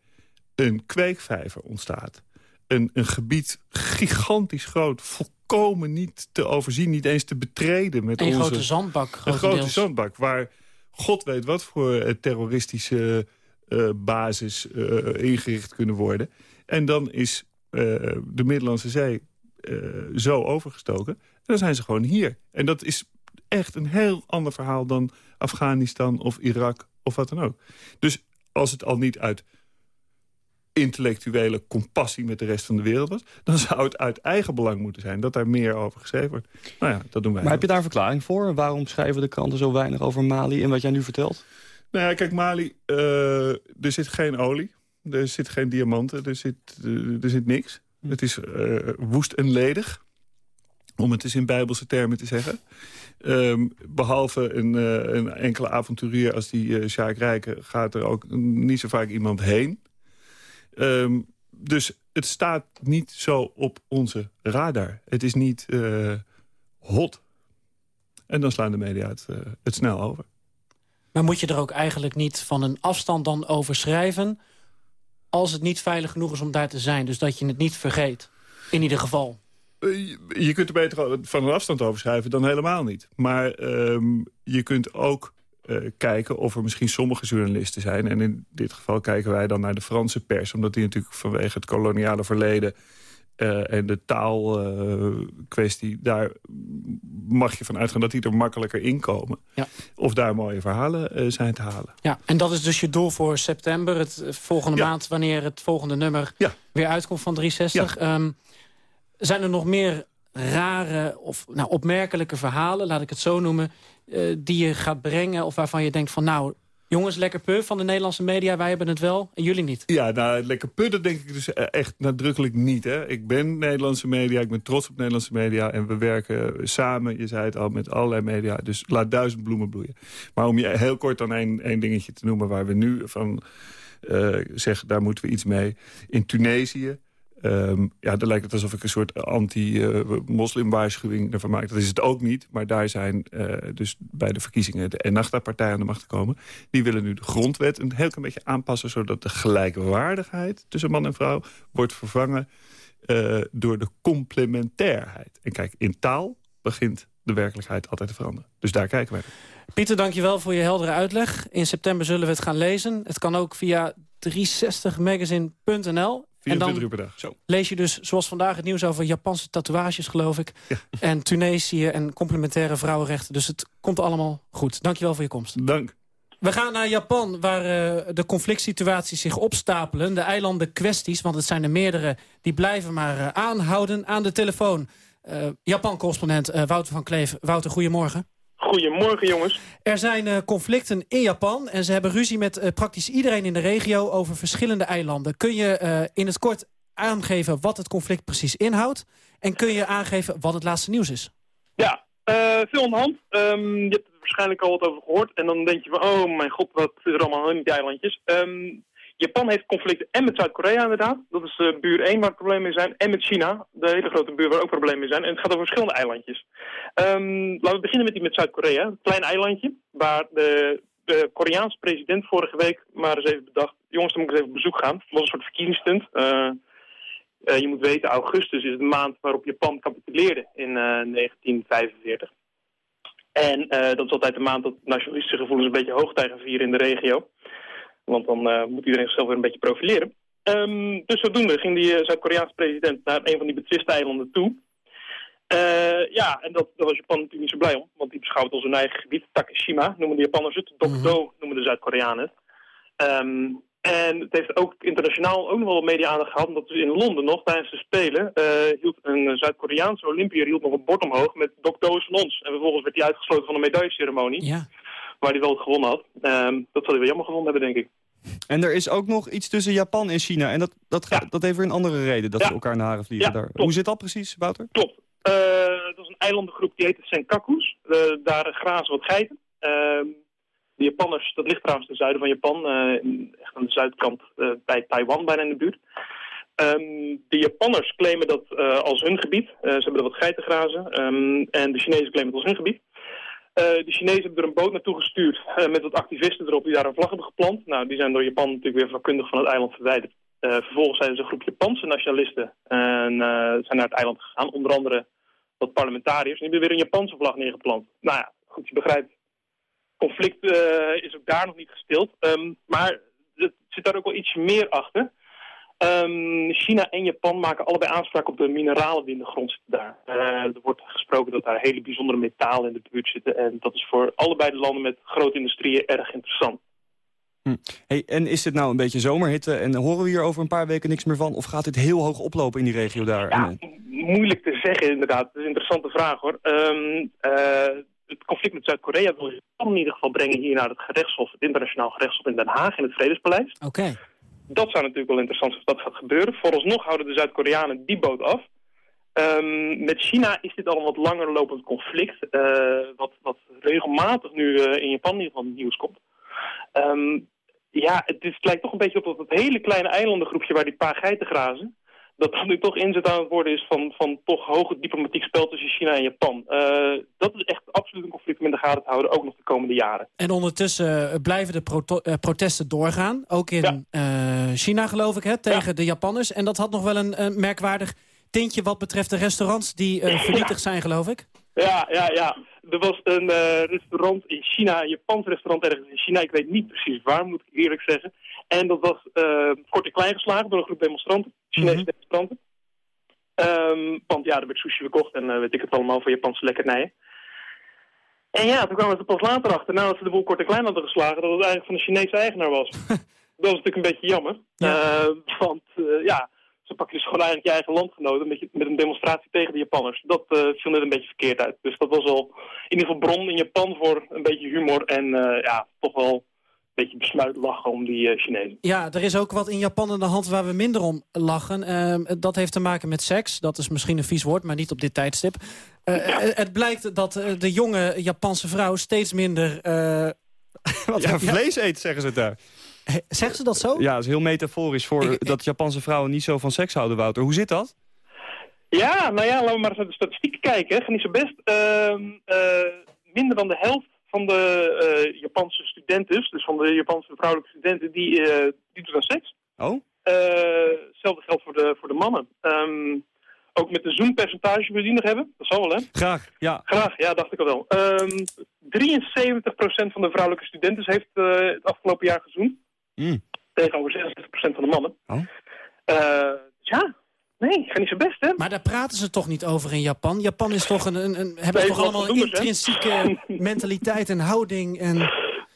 een kweekvijver ontstaat. Een, een gebied gigantisch groot, volkomen niet te overzien... niet eens te betreden met Een onze... grote zandbak, Een grote zandbak, waar god weet wat voor eh, terroristische eh, basis eh, ingericht kunnen worden. En dan is de Middellandse Zee zo overgestoken. En dan zijn ze gewoon hier. En dat is echt een heel ander verhaal dan Afghanistan of Irak of wat dan ook. Dus als het al niet uit intellectuele compassie met de rest van de wereld was... dan zou het uit eigen belang moeten zijn dat daar meer over geschreven wordt. Nou ja, dat doen wij Maar heb je daar een verklaring voor? Waarom schrijven de kranten zo weinig over Mali en wat jij nu vertelt? Nou ja, kijk, Mali, eh, er zit geen olie. Er zit geen diamanten. Er zit, eh, er zit niks. Het is eh, woest en ledig. Om het eens in bijbelse termen te zeggen. Ehm, behalve een, een enkele avonturier als die eh Sjaak Rijken... gaat er ook niet zo vaak iemand heen. Ehm, dus het staat niet zo op onze radar. Het is niet eh, hot. En dan slaan de media het, eh, het snel over. Maar moet je er ook eigenlijk niet van een afstand dan over schrijven... als het niet veilig genoeg is om daar te zijn? Dus dat je het niet vergeet, in ieder geval. Eh, je- kunt er beter van een afstand over schrijven dan helemaal niet. Maar ehm, je kunt ook eh, kijken of er misschien sommige journalisten zijn. En in dit geval kijken wij dan naar de Franse pers. Omdat die natuurlijk vanwege het koloniale verleden... eh, en de taalkwestie, daar mag je van uitgaan dat die er makkelijker inkomen. Ja. Of daar mooie verhalen eh, zijn te halen. Ja, en dat is dus je doel voor september, het eh, volgende Ja. maand... wanneer het volgende nummer weer uitkomt van 360. Ehm, zijn er nog meer rare of nou, opmerkelijke verhalen, laat ik het zo noemen... eh, die je gaat brengen of waarvan je denkt van... nou, jongens, lekker puf van de Nederlandse media, wij hebben het wel en jullie niet. Ja, nou, lekker putten denk ik dus echt nadrukkelijk niet. Hè. Ik ben Nederlandse media, ik ben trots op Nederlandse media... en we werken samen, je zei het al, met allerlei media. Dus laat duizend bloemen bloeien. Maar om je heel kort dan één, één dingetje te noemen... waar we nu van eh, zeggen, daar moeten we iets mee. In Tunesië... ehm, ja, dan lijkt het alsof ik een soort anti-moslimwaarschuwing ervan maak. Dat is het ook niet, maar daar zijn eh, dus bij de verkiezingen... de Ennahda-partij aan de macht gekomen. Die willen nu de grondwet een heel klein beetje aanpassen... zodat de gelijkwaardigheid tussen man en vrouw wordt vervangen... eh, door de complementairheid. En kijk, in taal begint de werkelijkheid altijd te veranderen. Dus daar kijken wij naar. Pieter, dankjewel voor je heldere uitleg. In september zullen we het gaan lezen. Het kan ook via 360magazine.nl. En 24 dan uur per dag. Zo. lees je dus, zoals vandaag, het nieuws over Japanse tatoeages, geloof ik. En Tunesië en complementaire vrouwenrechten. Dus het komt allemaal goed. Dankjewel voor je komst. Dank. We gaan naar Japan, waar eh, de conflict situaties zich opstapelen. De eilanden kwesties, want het zijn er meerdere, die blijven maar eh, aanhouden aan de telefoon. Eh, Japan-correspondent eh, Wouter van Kleef. Wouter, goedemorgen. Goedemorgen, jongens. Er zijn eh, conflicten in Japan en ze hebben ruzie met eh, praktisch iedereen in de regio over verschillende eilanden. Kun je eh, in het kort aangeven wat het conflict precies inhoudt? En kun je aangeven wat het laatste nieuws is? Ja, veel aan de hand. Ehm, je hebt er waarschijnlijk al wat over gehoord. En dan denk je van, oh mijn god, wat is er allemaal in die eilandjes. Ehm, Japan heeft conflicten en met Zuid-Korea inderdaad. Dat is eh, buur 1 waar problemen mee zijn. En met China, de hele grote buur waar ook problemen mee zijn. En het gaat over verschillende eilandjes. Ehm, laten we beginnen met die met Zuid-Korea. Een klein eilandje waar de, de Koreaanse president vorige week maar eens even bedacht... jongens, dan moet ik eens even op bezoek gaan. Het was een soort verkiezingsstunt. Eh, eh, je moet weten, augustus is de maand waarop Japan capituleerde in eh, 1945. En dat is altijd de maand dat nationalistische gevoelens een beetje hoogtij gaan vieren in de regio. Want dan eh, moet iedereen zichzelf weer een beetje profileren. Ehm, dus zodoende ging die eh, Zuid-Koreaanse president naar een van die betwiste eilanden toe. Eh, ja, en dat, daar was Japan natuurlijk niet zo blij om. Want die beschouwt als hun eigen gebied. Takeshima noemen de Japanners het. Dokdo noemen de Zuid-Koreanen het. Ehm, en het heeft ook internationaal ook nog wel wat media-aandacht gehad. Omdat dus in Londen nog tijdens de Spelen hield een Zuid-Koreaanse Olympiër hield nog een bord omhoog met Dokdo is van ons. En vervolgens werd hij uitgesloten van de medailleceremonie. Ja. Waar hij wel het gewonnen had. Ehm, dat zal hij wel jammer gevonden hebben, denk ik. En er is ook nog iets tussen Japan en China. En dat, dat, gaat, dat heeft weer een andere reden dat ze elkaar de haren vliegen Ja, daar. Hoe zit dat precies, Wouter? Klopt. Eh, dat is een eilandengroep die heet de Senkakus. Eh, daar grazen wat geiten. Ehm, de Japanners, dat ligt trouwens ten zuiden van Japan, eh, echt aan de zuidkant bij Taiwan, bijna in de buurt. Ehm, de Japanners claimen dat als hun gebied. Ze hebben er wat geiten grazen. Ehm, en de Chinezen claimen het als hun gebied. Eh, de Chinezen hebben er een boot naartoe gestuurd eh, met wat activisten erop die daar een vlag hebben geplant. Nou, die zijn door Japan natuurlijk weer vakkundig van het eiland verwijderd. Eh, vervolgens zijn ze een groep Japanse nationalisten en zijn naar het eiland gegaan. Onder andere wat parlementariërs. En die hebben weer een Japanse vlag neergeplant. Nou ja, goed, je begrijpt. Conflict is ook daar nog niet gestild. Ehm, maar er zit daar ook wel iets meer achter. Ehm, China en Japan maken allebei aanspraak op de mineralen die in de grond zitten daar. Eh, er wordt gesproken dat daar hele bijzondere metalen in de buurt zitten. En dat is voor allebei de landen met grote industrieën erg interessant. Hm. Hey, en is dit nou een beetje zomerhitte en horen we hier over een paar weken niks meer van? Of gaat dit heel hoog oplopen in die regio daar? Eh, Moeilijk te zeggen inderdaad. Dat is een interessante vraag hoor. Ehm, eh, het conflict met Zuid-Korea wil Japan in ieder geval brengen hier naar het gerechtshof, het internationaal gerechtshof in Den Haag, in het Vredespaleis. Oké. Dat zou natuurlijk wel interessant zijn als dat gaat gebeuren. Vooralsnog houden de Zuid-Koreanen die boot af. Ehm, met China is dit al een wat langer lopend conflict, eh, wat, wat regelmatig nu eh, in Japan in ieder geval nieuws komt. Ehm, ja, het, het lijkt toch een beetje op dat hele kleine eilandengroepje waar die paar geiten grazen, dat dat nu toch inzet aan het worden is van, van toch hoge diplomatiek spel tussen China en Japan. Eh, dat is echt absoluut een conflict om in de gaten te houden, ook nog de komende jaren. En ondertussen eh, blijven de eh, protesten doorgaan. Ook in China, geloof ik, hè, tegen de Japanners. En dat had nog wel een, een merkwaardig tintje wat betreft de restaurants die vernietigd zijn, geloof ik. Ja, ja, ja. Er was een eh, restaurant in China, een Japans restaurant ergens in China. Ik weet niet precies waar, moet ik eerlijk zeggen. En dat was eh, kort en klein geslagen door een groep demonstranten, Chinese demonstranten. Ehm, want ja, er werd sushi verkocht en eh, weet ik het allemaal voor Japanse lekkernijen. En ja, toen kwamen ze pas later achter, nadat ze de boel kort en klein hadden geslagen, dat het eigenlijk van de Chinese eigenaar was. dat was natuurlijk een beetje jammer. Want ja, zo pak je dus gewoon eigenlijk je eigen landgenoten met, je- met een demonstratie tegen de Japanners. Dat eh, viel net een beetje verkeerd uit. Dus dat was al in ieder geval bron in Japan voor een beetje humor en eh, ja, toch wel een beetje besmuit lachen om die eh, Chinezen. Ja, er is ook wat in Japan aan de hand waar we minder om lachen. Ehm, dat heeft te maken met seks. Dat is misschien een vies woord, maar niet op dit tijdstip. Het blijkt dat de jonge Japanse vrouw steeds minder... eh, wat- ja, vlees eet, zeggen ze daar. Zeggen ze dat zo? Ja, dat is heel metaforisch voor dat Japanse vrouwen niet zo van seks houden, Wouter. Hoe zit dat? Ja, nou ja, laten we maar eens naar de statistieken kijken. Gaat niet zo best. Ehm, eh, minder dan de helft van de eh, Japanse studenten, dus van de Japanse vrouwelijke studenten, die, eh, die doet aan seks. Oh? Eh, hetzelfde geldt voor de, voor de mannen. Ehm, ook met de zoompercentage wil je die nog hebben? Dat zal wel, hè? Graag, ja. Graag, ja, dacht ik al wel. Ehm 73% van de vrouwelijke studenten heeft eh, het afgelopen jaar gezoend. Mm. Tegenover 66% van de mannen. Oh. Eh, ja, nee, gaat niet zo best, hè? Maar daar praten ze toch niet over in Japan? Japan is toch een, een, een hebben Nee, toch allemaal een intrinsieke mentaliteit en houding en...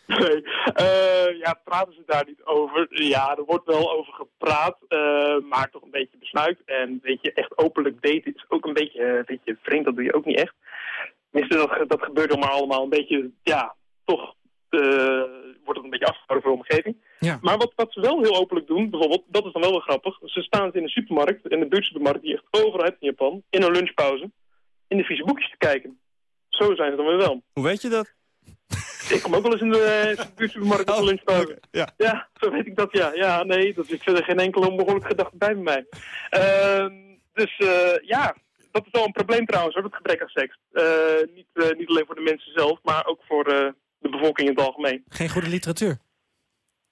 Nee, eh, ja, praten ze daar niet over? Ja, er wordt wel over gepraat, eh, maar toch een beetje besnuikt. En weet je, echt openlijk daten is ook een beetje, een beetje vreemd, dat doe je ook niet echt. Tenminste, dat, dat gebeurt dan maar allemaal een beetje, ja, toch eh, wordt het een beetje afgehouden voor de omgeving. Ja. Maar wat, wat ze wel heel openlijk doen, bijvoorbeeld, dat is dan wel wel grappig. Ze staan in de supermarkt, in de buurtsupermarkt, die echt overal hebt in Japan, in een lunchpauze, in de vieze boekjes te kijken. Zo zijn ze dan weer wel. Hoe weet je dat? Ik kom ook wel eens in de, eh, in de buurtsupermarkt op de lunchpauze. ja. ja, zo weet ik dat, ja. Ja, nee, dat is verder geen enkele onbehoorlijke gedachte bij mij. Ehm, dus eh, ja, dat is wel een probleem trouwens, hoor, het gebrek aan seks. Eh, niet, eh, niet alleen voor de mensen zelf, maar ook voor eh, de bevolking in het algemeen. Geen goede literatuur.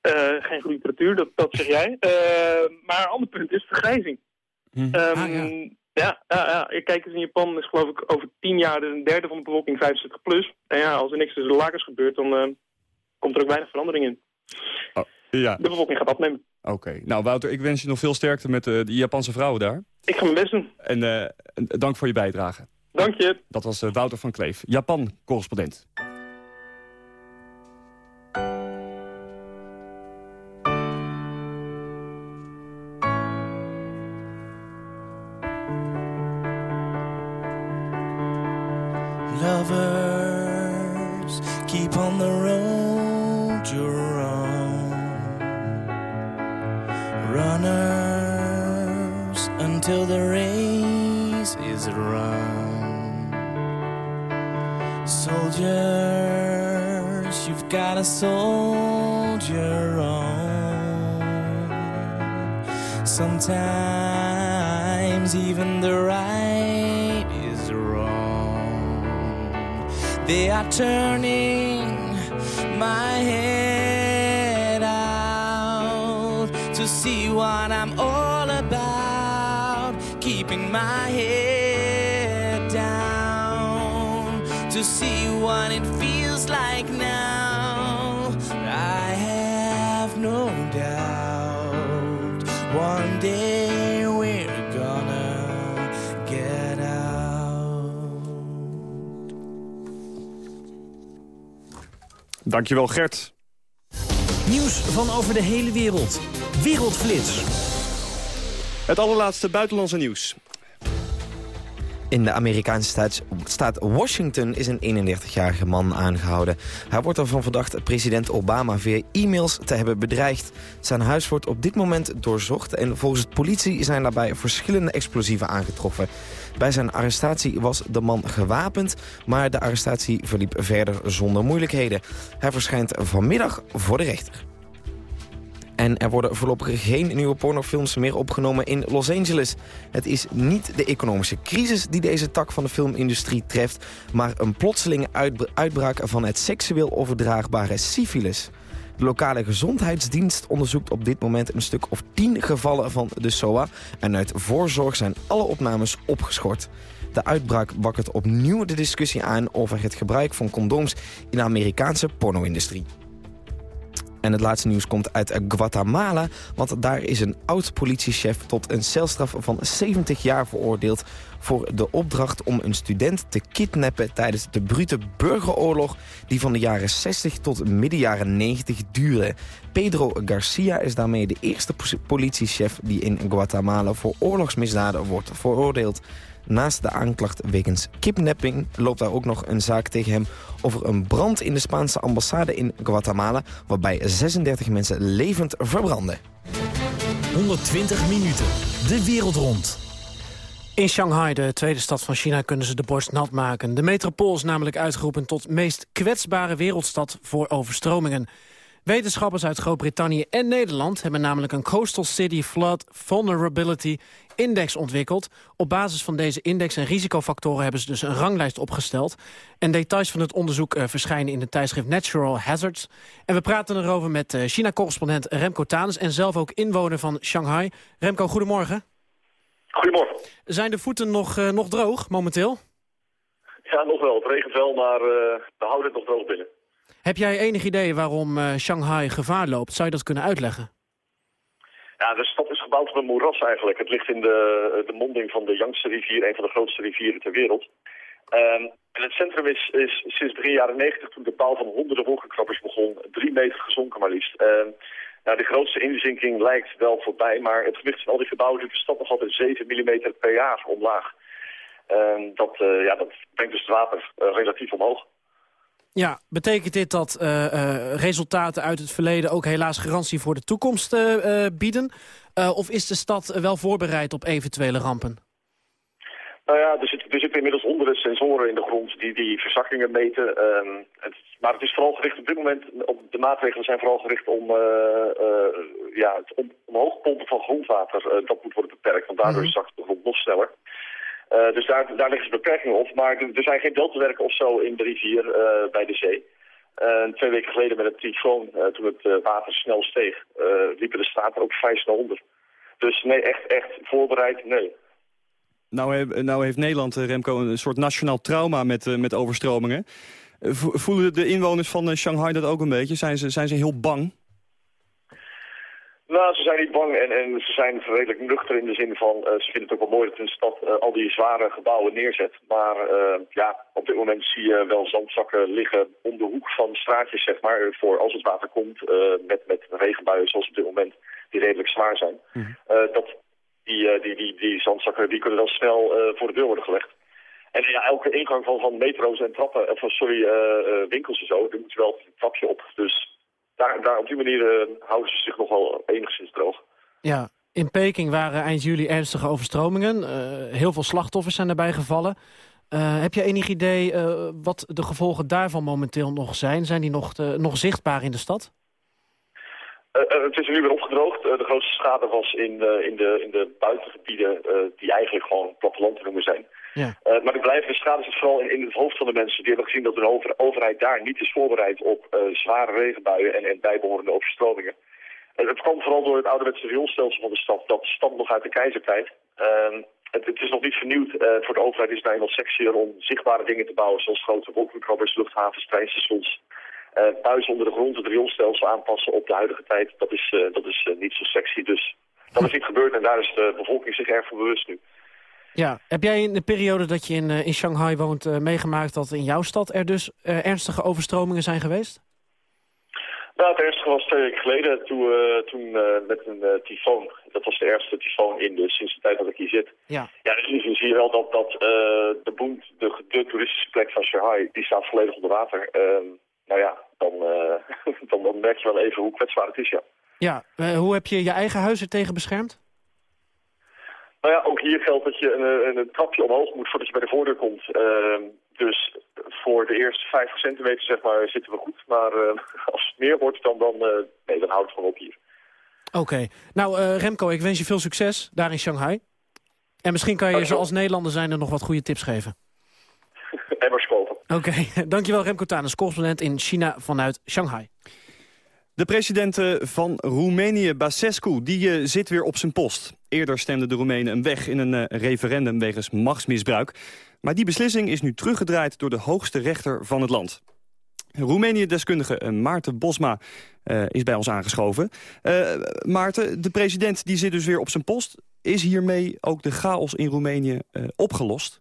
Eh, geen goede literatuur, dat, dat zeg jij. Eh, maar een ander punt is vergrijzing. Ehm, ja. Ja, ja, Kijk eens, in Japan is geloof ik over tien jaar dus een derde van de bevolking 65 plus. En ja, als er niks tussen de lakens gebeurt, dan eh, komt er ook weinig verandering in. Ja. De bevolking gaat afnemen. Oké. Nou, Wouter, ik wens je nog veel sterkte met de Japanse vrouwen daar. Ik ga mijn best doen. En eh, dank voor je bijdrage. Dank je. Dat was Wouter van Kleef, Japan-correspondent. Dankjewel, Gert. Nieuws van over de hele wereld. Wereldflits. Het allerlaatste buitenlandse nieuws. In de Amerikaanse staat, Washington is een 31-jarige man aangehouden. Hij wordt ervan verdacht president Obama via e-mails te hebben bedreigd. Zijn huis wordt op dit moment doorzocht... en volgens de politie zijn daarbij verschillende explosieven aangetroffen. Bij zijn arrestatie was de man gewapend... maar de arrestatie verliep verder zonder moeilijkheden. Hij verschijnt vanmiddag voor de rechter. En er worden voorlopig geen nieuwe pornofilms meer opgenomen in Los Angeles. Het is niet de economische crisis die deze tak van de filmindustrie treft... maar een plotselinge uitbra- uitbraak van het seksueel overdraagbare syfilis. De lokale gezondheidsdienst onderzoekt op dit moment een stuk of tien gevallen van de SOA... en uit voorzorg zijn alle opnames opgeschort. De uitbraak wakkert opnieuw de discussie aan over het gebruik van condooms in de Amerikaanse porno-industrie. En het laatste nieuws komt uit Guatemala, want daar is een oud-politiechef tot een celstraf van 70 jaar veroordeeld voor de opdracht om een student te kidnappen tijdens de brute burgeroorlog die van de jaren 60 tot midden jaren 90 duurde. Pedro Garcia is daarmee de eerste po- politiechef die in Guatemala voor oorlogsmisdaden wordt veroordeeld. Naast de aanklacht wegens kidnapping loopt daar ook nog een zaak tegen hem over een brand in de Spaanse ambassade in Guatemala, waarbij 36 mensen levend verbranden. 120 minuten. De wereld rond. In Shanghai, de tweede stad van China, kunnen ze de borst nat maken. De metropool is namelijk uitgeroepen tot meest kwetsbare wereldstad voor overstromingen. Wetenschappers uit Groot-Brittannië en Nederland hebben namelijk een Coastal City Flood Vulnerability Index ontwikkeld. Op basis van deze index en risicofactoren hebben ze dus een ranglijst opgesteld. En details van het onderzoek eh, verschijnen in het tijdschrift Natural Hazards. En we praten erover met eh, China-correspondent Remco Tanis en zelf ook inwoner van Shanghai. Remco, goedemorgen. Goedemorgen. Zijn de voeten nog, eh, nog droog momenteel? Ja, nog wel. Het regent wel, maar we houden het nog droog binnen. Heb jij enig idee waarom Shanghai gevaar loopt? Zou je dat kunnen uitleggen? Ja, de stad is gebouwd op een moeras eigenlijk. Het ligt in de, de monding van de Yangtze rivier, een van de grootste rivieren ter wereld. Ehm, en het centrum is, is sinds begin jaren 90, toen de bouw van honderden wolkenkrabbers begon, drie meter gezonken maar liefst. Ehm, nou, de grootste inzinking lijkt wel voorbij, maar het gewicht van al die gebouwen doet de stad nog altijd 7 mm per jaar omlaag. Ehm, dat, eh, ja, dat brengt dus het water eh, relatief omhoog. Ja, betekent dit dat eh, eh, resultaten uit het verleden ook helaas garantie voor de toekomst eh, bieden? Of is de stad wel voorbereid op eventuele rampen? Nou ja, er, zit, er zitten inmiddels honderden sensoren in de grond die die verzakkingen meten. Ehm, het, maar het is vooral gericht op dit moment, op, de maatregelen zijn vooral gericht om ja, het om, omhoog pompen van grondwater. Dat moet worden beperkt, want daardoor Mhm. zakt de grond nog sneller. Eh, dus daar, daar liggen beperkingen op. Maar er, zijn geen deltawerken of zo in de rivier eh, bij de zee. Eh, twee weken geleden met het tyfoon, toen het water snel steeg, liepen de straten ook vrij snel onder. Dus nee, echt, echt voorbereid, nee. Nou, nou heeft Nederland, Remco, een soort nationaal trauma met, met overstromingen. Vo- Voelen de inwoners van Shanghai dat ook een beetje? Zijn ze, zijn ze heel bang? Nou, ze zijn niet bang en, en ze zijn redelijk nuchter in de zin van... eh, ze vinden het ook wel mooi dat een stad eh, al die zware gebouwen neerzet. Maar eh, ja, op dit moment zie je wel zandzakken liggen om de hoek van straatjes, zeg maar... voor als het water komt, met, met regenbuien zoals op dit moment, die redelijk zwaar zijn. Eh, dat, die, die, die, die zandzakken die kunnen dan snel voor de deur worden gelegd. En ja, elke ingang van, van metro's en trappen, of sorry, winkels en zo, daar moet wel een trapje op. Dus daar, daar op die manier eh, houden ze zich nog wel enigszins droog. Ja, in Peking waren eind juli ernstige overstromingen. Eh, heel veel slachtoffers zijn erbij gevallen. Eh, heb je enig idee wat de gevolgen daarvan momenteel nog zijn? Zijn die nog, nog zichtbaar in de stad? Het is nu weer opgedroogd. De grootste schade was in, in, de, in de buitengebieden die eigenlijk gewoon platteland te noemen zijn. Ja. Eh, maar de blijvende schade zit vooral in, in het hoofd van de mensen. Die hebben gezien dat de over- overheid daar niet is voorbereid op eh, zware regenbuien en, en bijbehorende overstromingen. Het kwam vooral door het ouderwetse rioolstelsel van de stad. Dat stamt nog uit de keizertijd. Ehm, het, het is nog niet vernieuwd. Eh, voor de overheid is het eenmaal sexier om zichtbare dingen te bouwen... zoals grote wolkenkrabbers, luchthavens, treinstations... Buizen onder de grond, het rioolstelsel aanpassen op de huidige tijd. Dat is, dat is niet zo sexy. Dus dat is niet gebeurd en daar is de bevolking zich erg van bewust nu. Ja, heb jij in de periode dat je in, eh, in Shanghai woont eh, meegemaakt dat in jouw stad er dus eh, ernstige overstromingen zijn geweest? Nou, het ergste was twee weken geleden toen, toen met een tyfoon. Dat was de ergste tyfoon in de, sinds de tijd dat ik hier zit. Ja. Ja, dus nu zie je wel dat, dat de Boend, de, de toeristische plek van Shanghai, die staat volledig onder water. Ehm, nou ja, dan, dan, dan merk je wel even hoe kwetsbaar het is, ja. Ja, hoe heb je je eigen huis er tegen beschermd? Nou ja, ook hier geldt dat je een, een, een trapje omhoog moet voordat je bij de voordeur komt. Ehm, dus voor de eerste 50 centimeter zeg maar zitten we goed. Maar eh, als het meer wordt, dan, dan, eh, nee, dan houdt het gewoon op hier. Oké. Nou, eh, Remco, ik wens je veel succes daar in Shanghai. En misschien kan je Dankjewel. zoals Nederlander zijn er nog wat goede tips geven. Emmers kopen. Oké, dankjewel Remco Tanus, correspondent in China vanuit Shanghai. De president eh, van Roemenië, Basescu, die eh, zit weer op zijn post. Eerder stemden de Roemenen hem weg in een eh, referendum wegens machtsmisbruik. Maar die beslissing is nu teruggedraaid door de hoogste rechter van het land. Roemenië-deskundige Maarten Bosma is bij ons aangeschoven. Maarten, de president die zit dus weer op zijn post. Is hiermee ook de chaos in Roemenië opgelost?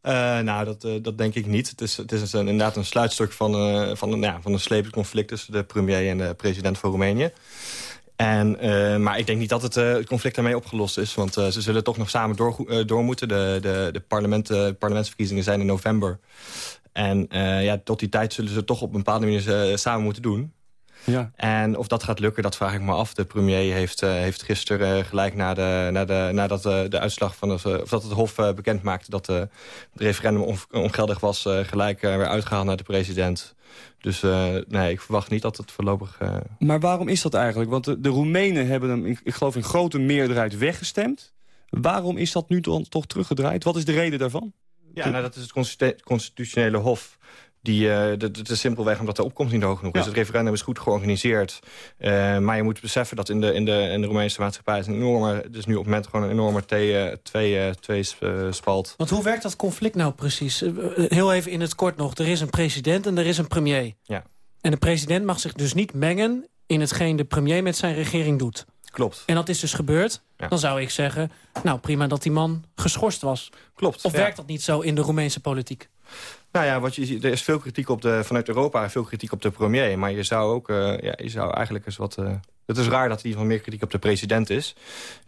Eh, nou, dat, eh, dat denk ik niet. Het is, het is inderdaad een sluitstuk van, eh, van, een, ja, van een tussen de premier en de president van Roemenië. En, maar ik denk niet dat het, conflict daarmee opgelost is. Want ze zullen toch nog samen door, door moeten. De, de, de parlement, parlementsverkiezingen zijn in november. En ja, tot die tijd zullen ze toch op een bepaalde manier samen moeten doen. Ja. En of dat gaat lukken, dat vraag ik me af. De premier heeft, eh, heeft gisteren eh, gelijk na de, na de, nadat eh, de uitslag van het, of dat het Hof bekend maakte dat het referendum on- ongeldig was, gelijk weer uitgehaald naar de president. Dus nee, ik verwacht niet dat het voorlopig... Maar waarom is dat eigenlijk? Want de, de Roemenen hebben hem, ik, ik geloof, in grote meerderheid weggestemd. Waarom is dat nu dan toch teruggedraaid? Wat is de reden daarvan? Ja, nou, dat is het constitu- constitutionele hof. Die, eh, dat, is simpelweg omdat de opkomst niet hoog genoeg is. Het referendum is goed georganiseerd. eh, maar je moet beseffen dat in de, in de, in de Roemeense maatschappij... is een enorme, dus nu op het moment gewoon een enorme twee, twee, eh, twee. Want hoe werkt dat conflict nou precies? Heel even in het kort nog. Er is een president en er is een premier. Ja. En de president mag zich dus niet mengen in hetgeen de premier met zijn regering doet. Klopt. En dat is dus gebeurd. Ja. Dan zou ik zeggen, nou prima dat die man geschorst was. Klopt. Of ja. werkt dat niet zo in de Roemeense politiek? Nou ja, wat je, er is veel kritiek op de, vanuit Europa, veel kritiek op de premier. Maar je zou ook, eh, ja, je zou eigenlijk eens wat... eh, het is raar dat er van meer kritiek op de president is.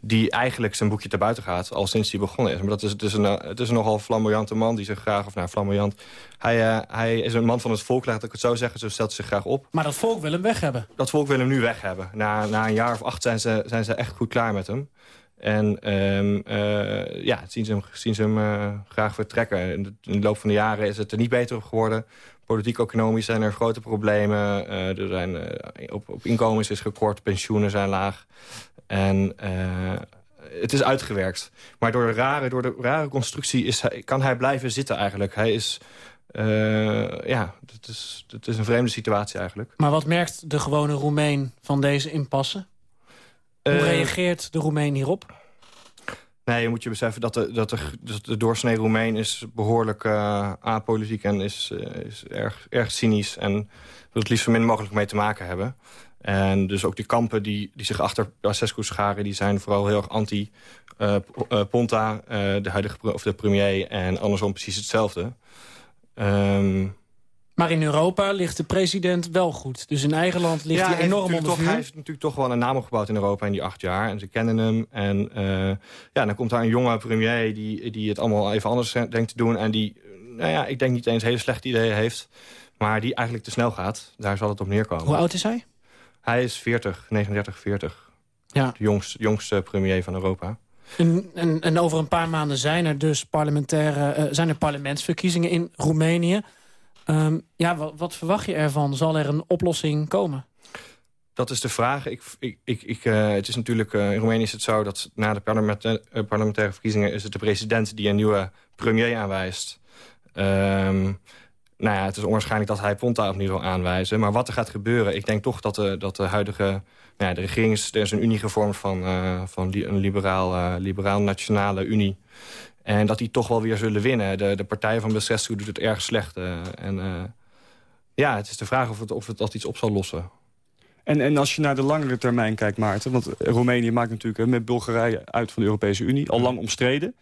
Die eigenlijk zijn boekje te buiten gaat, al sinds hij begonnen is. Maar dat is, het, is een, het is een nogal flamboyante man die zich graag... Of nou, flamboyant. Hij, eh, hij is een man van het volk, laat ik het zo zeggen. Zo stelt hij zich graag op. Maar dat volk wil hem weg hebben. Dat volk wil hem nu weg hebben. Na, na een jaar of acht zijn ze, zijn ze echt goed klaar met hem. En ehm, eh, ja, zien ze hem, zien ze hem eh, graag vertrekken. In de, loop van de jaren is het er niet beter op geworden. Politiek-economisch zijn er grote problemen. Eh, er zijn, op, op inkomens is gekort, pensioenen zijn laag. En het is uitgewerkt. Maar door de rare, door de rare constructie is hij, kan hij blijven zitten eigenlijk. Hij is... ja, het is, het is een vreemde situatie eigenlijk. Maar wat merkt de gewone Roemeen van deze impasse? Hoe Eh, reageert de Roemeen hierop? Nee, je moet je beseffen dat de, dat de, de doorsnee Roemeen is behoorlijk eh apolitiek en is, eh, is erg, erg cynisch. En wil het liefst zo min mogelijk mee te maken hebben. En dus ook die kampen die, die zich achter Basescu scharen... die zijn vooral heel erg anti-Ponta, de huidige of de premier... en andersom precies hetzelfde. Ehm, Maar in Europa ligt de president wel goed. Dus in eigen land ligt ja, hij enorm onder toch, Hij heeft natuurlijk toch wel een naam opgebouwd in Europa in die acht jaar. En ze kennen hem. En eh, ja, dan komt daar een jonge premier die, die het allemaal even anders denkt te doen. En die, nou ja, ik denk niet eens hele slechte ideeën heeft. Maar die eigenlijk te snel gaat. Daar zal het op neerkomen. Hoe oud is hij? Hij is 40, 39, 40. Ja. De jongste, jongste premier van Europa. En, en, en over een paar maanden zijn er dus parlementaire, eh, zijn er parlementsverkiezingen in Roemenië. Ehm, ja, wat, wat verwacht je ervan? Zal er een oplossing komen? Dat is de vraag. Ik, ik, ik, eh, het is natuurlijk, eh, in Roemenië is het zo dat na de eh, parlementaire verkiezingen... is het de president die een nieuwe premier aanwijst. Ehm, nou ja, het is onwaarschijnlijk dat hij Ponta opnieuw wil aanwijzen. Maar wat er gaat gebeuren, ik denk toch dat de, dat de huidige... Nou ja, de regering is, er is een unie gevormd van, van een liberaal, liberaal-nationale unie. En dat die toch wel weer zullen winnen. De, de partij van Basescu doet het erg slecht. eh, en eh, ja, het is de vraag of het, of het dat iets op zal lossen. En, en als je naar de langere termijn kijkt, Maarten... want Roemenië maakt natuurlijk eh, met Bulgarije uit van de Europese Unie... al lang omstreden.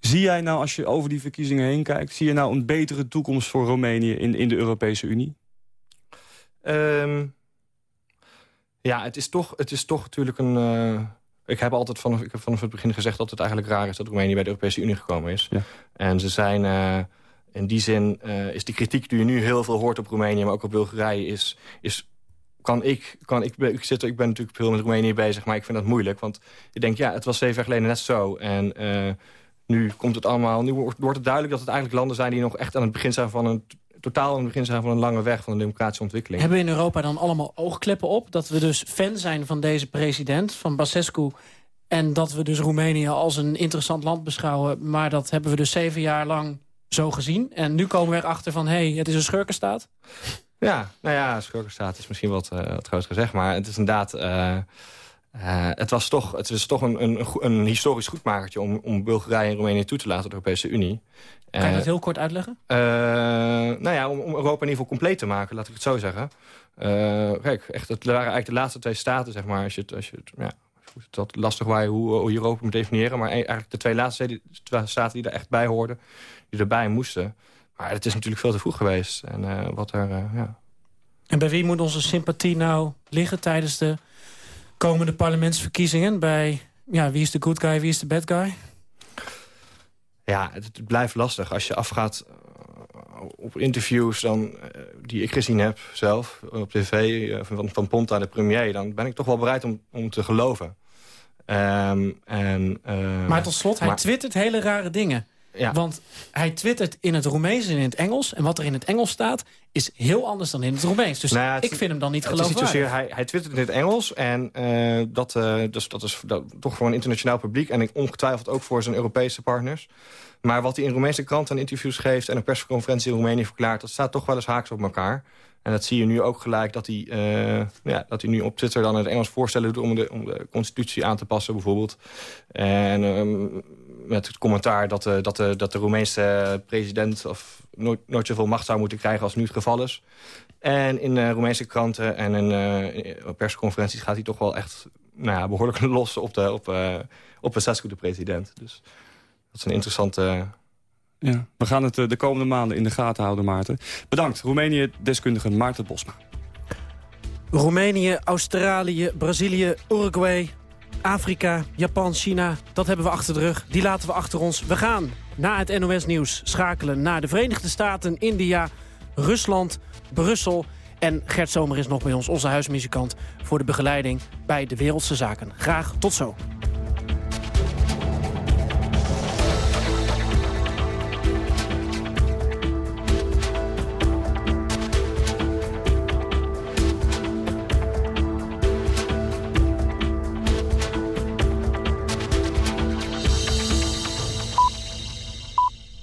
Zie jij nou, als je over die verkiezingen heen kijkt... zie je nou een betere toekomst voor Roemenië in, in de Europese Unie? Ehm, ja, het is toch, het is toch natuurlijk een... eh, ik heb altijd vanaf, ik heb vanaf het begin gezegd dat het eigenlijk raar is... dat Roemenië bij de Europese Unie gekomen is. En ze zijn... eh, in die zin eh, is die kritiek die je nu heel veel hoort op Roemenië... maar ook op Bulgarije, is... is kan ik, kan ik, ik, zit, ik ben natuurlijk veel met Roemenië bezig, maar ik vind dat moeilijk. Want ik denk, ja, het was zeven jaar geleden net zo. En eh, nu komt het allemaal, nu wordt, wordt het duidelijk dat het eigenlijk landen zijn... die nog echt aan het begin zijn van een, totaal aan het begin zijn van een lange weg... van een democratische ontwikkeling. Hebben we in Europa dan allemaal oogkleppen op? Dat we dus fan zijn van deze president, van Basescu... en dat we dus Roemenië als een interessant land beschouwen... maar dat hebben we dus zeven jaar lang zo gezien. En nu komen we erachter van, hé, hey, het is een schurkenstaat. Ja, nou ja, schurkenstaat is misschien wat, eh wat groot gezegd. Maar het is inderdaad... eh, eh, het was toch, het is toch een, een, een historisch goedmakertje... om, om Bulgarije en Roemenië toe te laten tot de Europese Unie. Kan je Eh, dat heel kort uitleggen? eh, nou ja, om, om Europa in ieder geval compleet te maken, laat ik het zo zeggen. Kijk, echt, het waren eigenlijk de laatste twee staten, zeg maar. Als je het, als je het, ja, wat lastig waar je, hoe, hoe je Europa moet definiëren. Maar eigenlijk de twee laatste staten die er echt bij hoorden, die erbij moesten. Maar het is natuurlijk veel te vroeg geweest. En wat er, ja. En bij wie moet onze sympathie nou liggen tijdens de komende parlementsverkiezingen? Bij, ja, wie is de good guy, wie is de bad guy? Ja, het, het blijft lastig. Als je afgaat eh, op interviews dan, eh, die ik gezien heb zelf op tv eh, van, van Ponta, de premier... dan ben ik toch wel bereid om, om te geloven. Ehm, en, eh, Maar tot slot, hij maar- twittert hele rare dingen. Ja. Want hij twittert in het Roemeens en in het Engels. En wat er in het Engels staat, is heel anders dan in het Roemeens. Dus Nou ja, het- ik vind hem dan niet Het is niet geloofwaardig. zozeer, hij, hij twittert in het Engels. En eh, dat, eh, dus, dat is dat, toch voor een internationaal publiek. En ik ongetwijfeld ook voor zijn Europese partners. Maar wat hij in Roemeense kranten en interviews geeft... en een persconferentie in Roemenië verklaart... dat staat toch wel eens haaks op elkaar. En dat zie je nu ook gelijk dat hij, eh, ja, dat hij nu op Twitter dan in het Engels voorstellen doet... om de, om de constitutie aan te passen bijvoorbeeld. En ehm, met het commentaar dat de, dat, de, dat de Roemeense president... of nooit, nooit zoveel macht zou moeten krijgen als nu het geval is. En in eh Roemeense kranten en in eh, persconferenties gaat hij toch wel echt nou ja, behoorlijk los op, de, op, eh op Basescu, de president. Dus dat is een interessante... Ja, we gaan het eh, de komende maanden in de gaten houden, Maarten. Bedankt, Roemenië-deskundige Maarten Bosma. Roemenië, Australië, Brazilië, Uruguay, Afrika, Japan, China. Dat hebben we achter de rug. Die laten we achter ons. We gaan na het NOS-nieuws schakelen naar de Verenigde Staten, India, Rusland, Brussel. En Gert Zomer is nog bij ons, onze huismuzikant, voor de begeleiding bij de Wereldse Zaken. Graag tot zo.